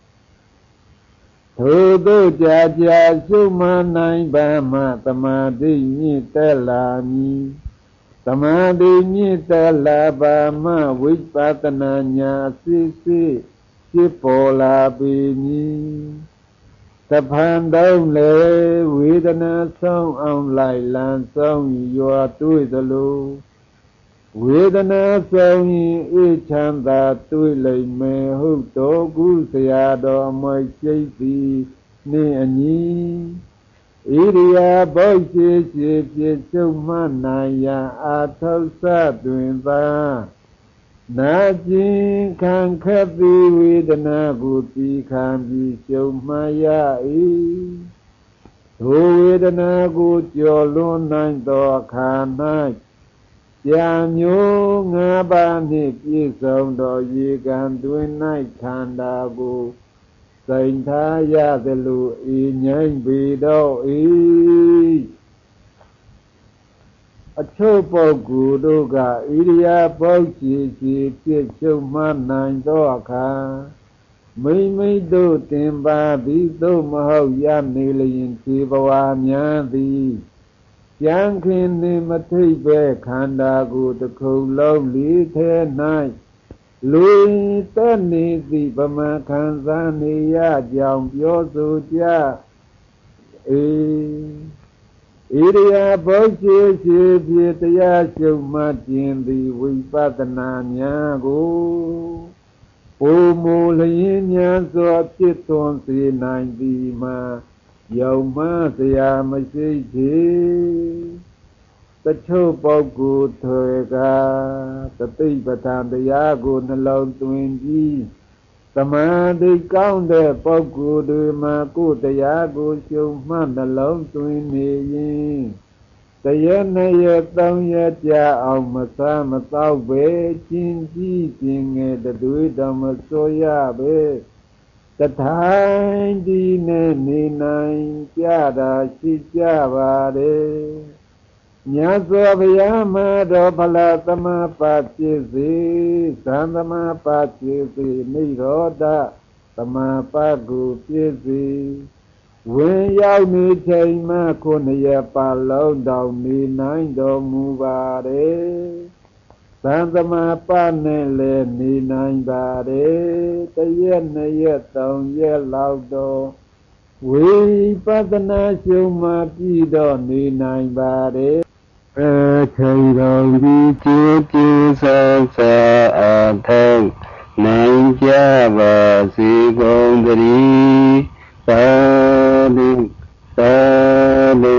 ထိုသို့ကြာကြာရှုမှန်နိုင်ပါမှသမာဓိမြင့်တက်လာမည်သမာဓိမြင့်တက်လာပါမှဝိပဿနာညာစစ်စစ်ဖြစ်ပေါ်လာပြီမည်သဖန်တုံးလေဝေဒနာဆုံးအောင်လိုက်လံဆုံးရွာတွေ့သလို ဝေဒနာဆုံးရင်အေးချမ်းသာတွေ့လိမ့်မယ်ဟုတ်တော်ကုဆရာတော်အမွိရှိသည်နှင့်အညီဣရိယာပုတ်ရှိရှိဖြစ်ချုပ်မှနိုင်ရန်အာထုဆတွင်သာနာကျင်ခံခက်သည်ဝေဒနာကိုတီခံပြီးရှုံမှရ၏ထိုဝေဒနာကိုကြော်လွန်နိုင်သောအခါ၌ ကြာမျိုးငါးပါးနှင့်ပြည့်စုံသောရေကံတွင်၌ခန္ဓာကိုစိန်ထားရသလိုဤငိမ့်ပေတော့ဤအချို့ပုဂ္ဂိုလ်တို့ကဣရိယာပုတ်စီစီဖြစ်ချုပ်မှနိုင်သောအခါမိမိတို့တင်ပါသည်သို့မဟုတ်ရနေလျင်ခြေဘဝများသည် ကြံခင်နေမထိတ်ပဲခန္ဓာကိုယ်တစ်ခုလုံးလေးထဲ၌လူတက်နေသည်ဗမခံစားနေရကြောင်ပြောဆိုကြအေဣရိယာပုတ်ရှိရှိဖြစ်တရားရှုမှတ်ခြင်းသည်ဝိပဿနာဉာဏ်ကိုပုံမူလျင်ဉာဏ်စွာဖြစ်သွန်စေနိုင်သည်မှာ ယုံမှစရာမရှိသေးတချို့ပုဂ္ဂိုလ်တွေကတသိပဋ္ဌာန်တရားကိုနှလုံးသွင်းပြီးသမာဓိကောင်းတဲ့ပုဂ္ဂိုလ်တွေမှာကိုယ်တရားကိုရှုံမှနှလုံးသွင်းနေရင်တရနဲ့ရသုံးရကြအောင်မစားမတော့ပဲချင်းကြီးကျင်ငယ်တွေတော်မဆိုရပဲ တထိုင်ဒီနဲ့နေနိုင်ကြတာရှိကြပါတယ်မြတ်စွာဘုရားမှာတော်ဖလားသမပါဖြစ်စေသံသမပါဖြစ်စေနိရောဓသမပါကိုဖြစ်စေဝင်ရောက်နေချိန်မှခုနှစ်ရက်ပါလုံးတောင်နေနိုင်တော်မူပါတယ် သံသမပါနဲ့လည်းနေနိုင်ပါတယ်တရက်နှစ်ရက်သုံးရက်လောက်တော့ဝိပဿနာရှုမှပြီးတော့နေနိုင်ပါတယ်အထိန်တော်ကြီးကျေးဇူးဆောင်စာအထောက်နိုင်ကြပါစေကုန်သတည်းသာဓုသာဓု